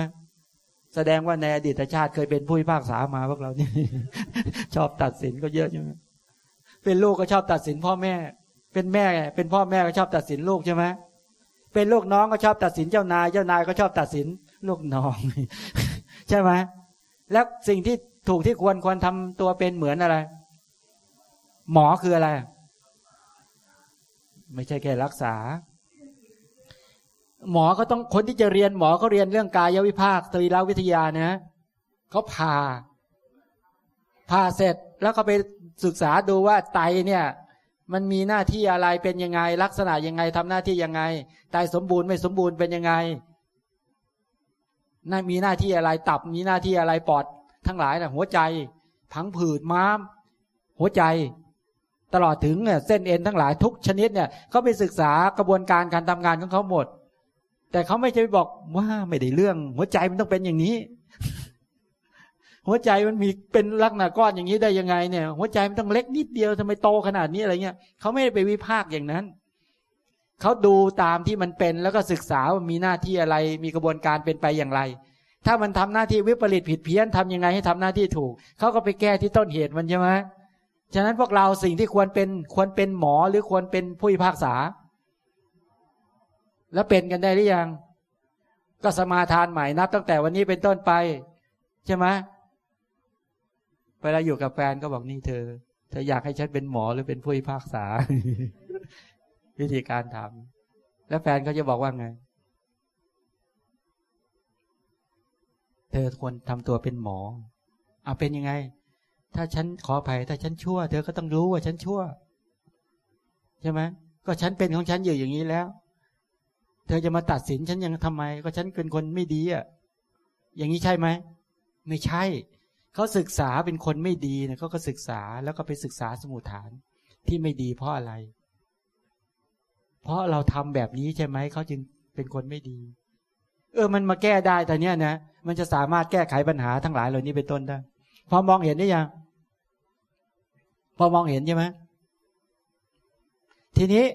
แสดงว่าในอดีตชาติเคยเป็นผู้พิพากษามาพวกเรานี่ชอบตัดสินก็เยอะใช่ไหมเป็นลูกก็ชอบตัดสินพ่อแม่ เป็นแม่ เป็นพ่อแม่ก็ชอบตัดสินลูกใช่ไหมเป็นลูกน้องก็ชอบตัดสินเจ้านาย เจ้านายก็ชอบตัดสินลูกน้อง ใช่ไหมแล้วสิ่งที่ ถูกที่ควรควรทำตัวเป็นเหมือนอะไร หมอคืออะไร ไม่ใช่แค่รักษา หมอก็ต้องคนที่จะเรียนหมอเขาเรียนเรื่องกายวิภาคตรีรวิทยานะเขาผ่าผ่าเสร็จแล้วก็ไปศึกษาดูว่าไตเนี่ย มันมีหน้าที่อะไรเป็นยังไง ลักษณะยังไงทำหน้าที่ยังไงไตสมบูรณ์ไม่สมบูรณ์เป็นยังไงน่ามีหน้าที่อะไรตับมีหน้าที่อะไรปอด ทั้งหลายนะหัวใจผังผืดม้าม หัวใจ ตลอดถึงเส้นเอ็นทั้งหลายทุกชนิดเนี่ยเขาไปศึกษากระบวนการการทำงานของเขาหมด แต่เขาไม่จะไปบอกว่าไม่ได้เรื่อง หัวใจมันต้องเป็นอย่างนี้ หัวใจมันมีเป็นลักษณะก้อนอย่างนี้ได้ยังไงเนี่ย หัวใจมันต้องเล็กนิดเดียวทำไมโตขนาดนี้อะไรเงี้ยเขาไม่ได้ไปวิพากษ์อย่างนั้นเขาดูตามที่มันเป็นแล้วก็ศึกษาว่ามีหน้าที่อะไร มีกระบวนการเป็นไปอย่างไร ถ้ามันทำหน้าที่วิปริตผิดเพี้ยนทำยังไงให้ทำหน้าที่ถูก เขาก็ไปแก้ที่ต้นเหตุมันใช่ไหมฉะนั้นพวกเราสิ่งที่ควรเป็นควรเป็นหมอหรือควรเป็นผู้พิพากษา แล้วเป็นกันได้หรือยัง ก็สมาทานใหม่นับ ตั้งแต่วันนี้เป็นต้นไป ใช่ไหมเวลาอยู่กับแฟนก็บอกนี่เธอ เธออยากให้ฉันเป็นหมอหรือเป็นผู้พิพากษา วิธีการทำแล้วแฟนเขาจะบอกว่าไง เธอควรทำตัวเป็นหมอเอาเป็นยังไง ถ้าฉันขออภัยถ้าฉันชั่ว เธอก็ต้องรู้ว่าฉันชั่ว ใช่ไหมก็ฉันเป็นของฉันอยู่อย่างนี้แล้ว เธอจะมาตัดสินฉันยังทำไม ก็ฉันเป็นคนไม่ดีอะ อย่างนี้ใช่ไหมไม่ใช่เขาศึกษาเป็นคนไม่ดีเนี่ยเขาก็ศึกษาแล้วก็ไปศึกษาสมุทฐานที่ไม่ดีเพราะอะไร เพราะเราทำแบบนี้ใช่ไหมเขาจึงเป็นคนไม่ดี เออ มันมาแก้ได้แต่เนี้ยนะ มันจะสามารถแก้ไขปัญหาทั้งหลายเหล่านี้เป็นต้นได้ พอมองเห็นได้ยัง พอมองเห็นใช่ไหมทีนี้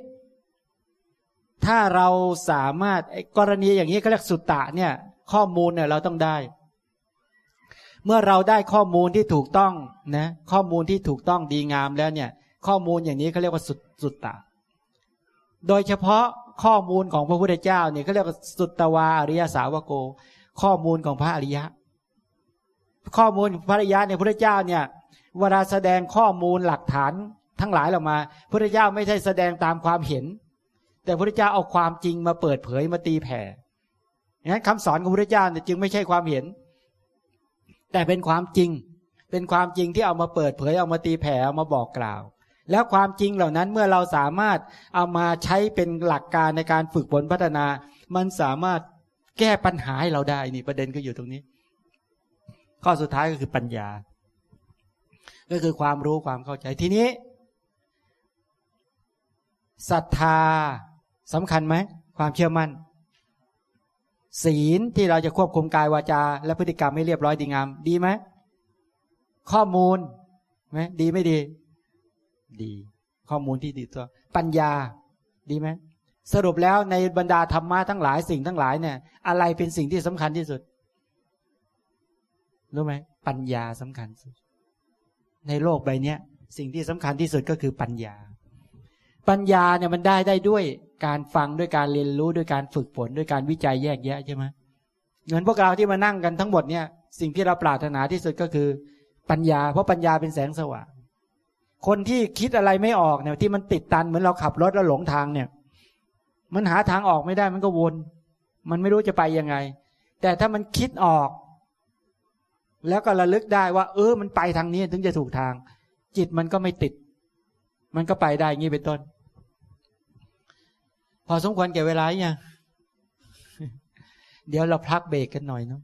ถ้าเราสามารถกรณีอย่างนี้เขาเรียกสุตตะเนี่ย ข้อมูลเนี่ยเราต้องได้ เมื่อเราได้ข้อมูลที่ถูกต้องนะข้อมูลที่ถูกต้องดีงามแล้วเนี่ย ข้อมูลอย่างนี้เขาเรียกว่าสุสตตะ โดยเฉพาะข้อมูลของพระพุทธเจ้าเนี่ยเขาเรียกว่าสุตตวาอริยสาวโก ข้อมูลของพระอริยะ ข้อมูลพระอริยะเนี่ยพระเจ้าเนี่ยเวลาแสดงข้อมูลหลักฐานทั้งหลายออกมาพระเจ้าไม่ใช่แสดงตามความเห็น แต่พระเจ้าเอาความจริงมาเปิดเผยมาตีแผ่งั้นคำสอนของพระเจ้าเนี่ยจึงไม่ใช่ความเห็น แต่เป็นความจริง เป็นความจริงที่เอามาเปิดเผยเอามาตีแผ่เอามาบอกกล่าว แล้วความจริงเหล่านั้นเมื่อเราสามารถเอามาใช้เป็นหลักการในการฝึกฝนพัฒนา มันสามารถ แก้ปัญหาให้เราได้นี่ประเด็นก็อยู่ตรงนี้ ข้อสุดท้ายก็คือปัญญา ก็คือความรู้ความเข้าใจทีนี้ศรัทธาสำคัญไหมความเชื่อมั่น ศีลที่เราจะควบคุมกายวาจา และพฤติกรรมให้เรียบร้อยดีงาม ดีไหมข้อมูลไหมดีไม่ดี ดี ข้อมูลที่ดีตัว ปัญญา ดีไหม สรุปแล้วในบรรดาธรรมะทั้งหลายสิ่งทั้งหลายเนี่ย อะไรเป็นสิ่งที่สำคัญที่สุด รู้ไหมปัญญาสำคัญสุด ในโลกใบนี้สิ่งที่สำคัญที่สุดก็คือปัญญา ปัญญาเนี่ยมันได้ได้ด้วยการฟังด้วยการเรียนรู้ด้วยการฝึกฝนด้วยการวิจัยแยกแยะใช่ไหมเหมือนพวกเราที่มานั่งกันทั้งหมดเนี่ย สิ่งที่เราปรารถนาที่สุดก็คือ ปัญญา เพราะปัญญาเป็นแสงสว่างคนที่คิดอะไรไม่ออกเนี่ยที่มันติดตันเหมือนเราขับรถแล้วหลงทางเนี่ย มันหาทางออกไม่ได้มันก็วน มันไม่รู้จะไปยังไง แต่ถ้ามันคิดออก แล้วก็ระลึกได้ว่า เออ มันไปทางนี้ถึงจะถูกทาง จิตมันก็ไม่ติด มันก็ไปได้งี้เป็นต้น พอสมควรแก่เวลาอย่างเดี๋ยวเราพักเบรกกันหน่อยเนาะ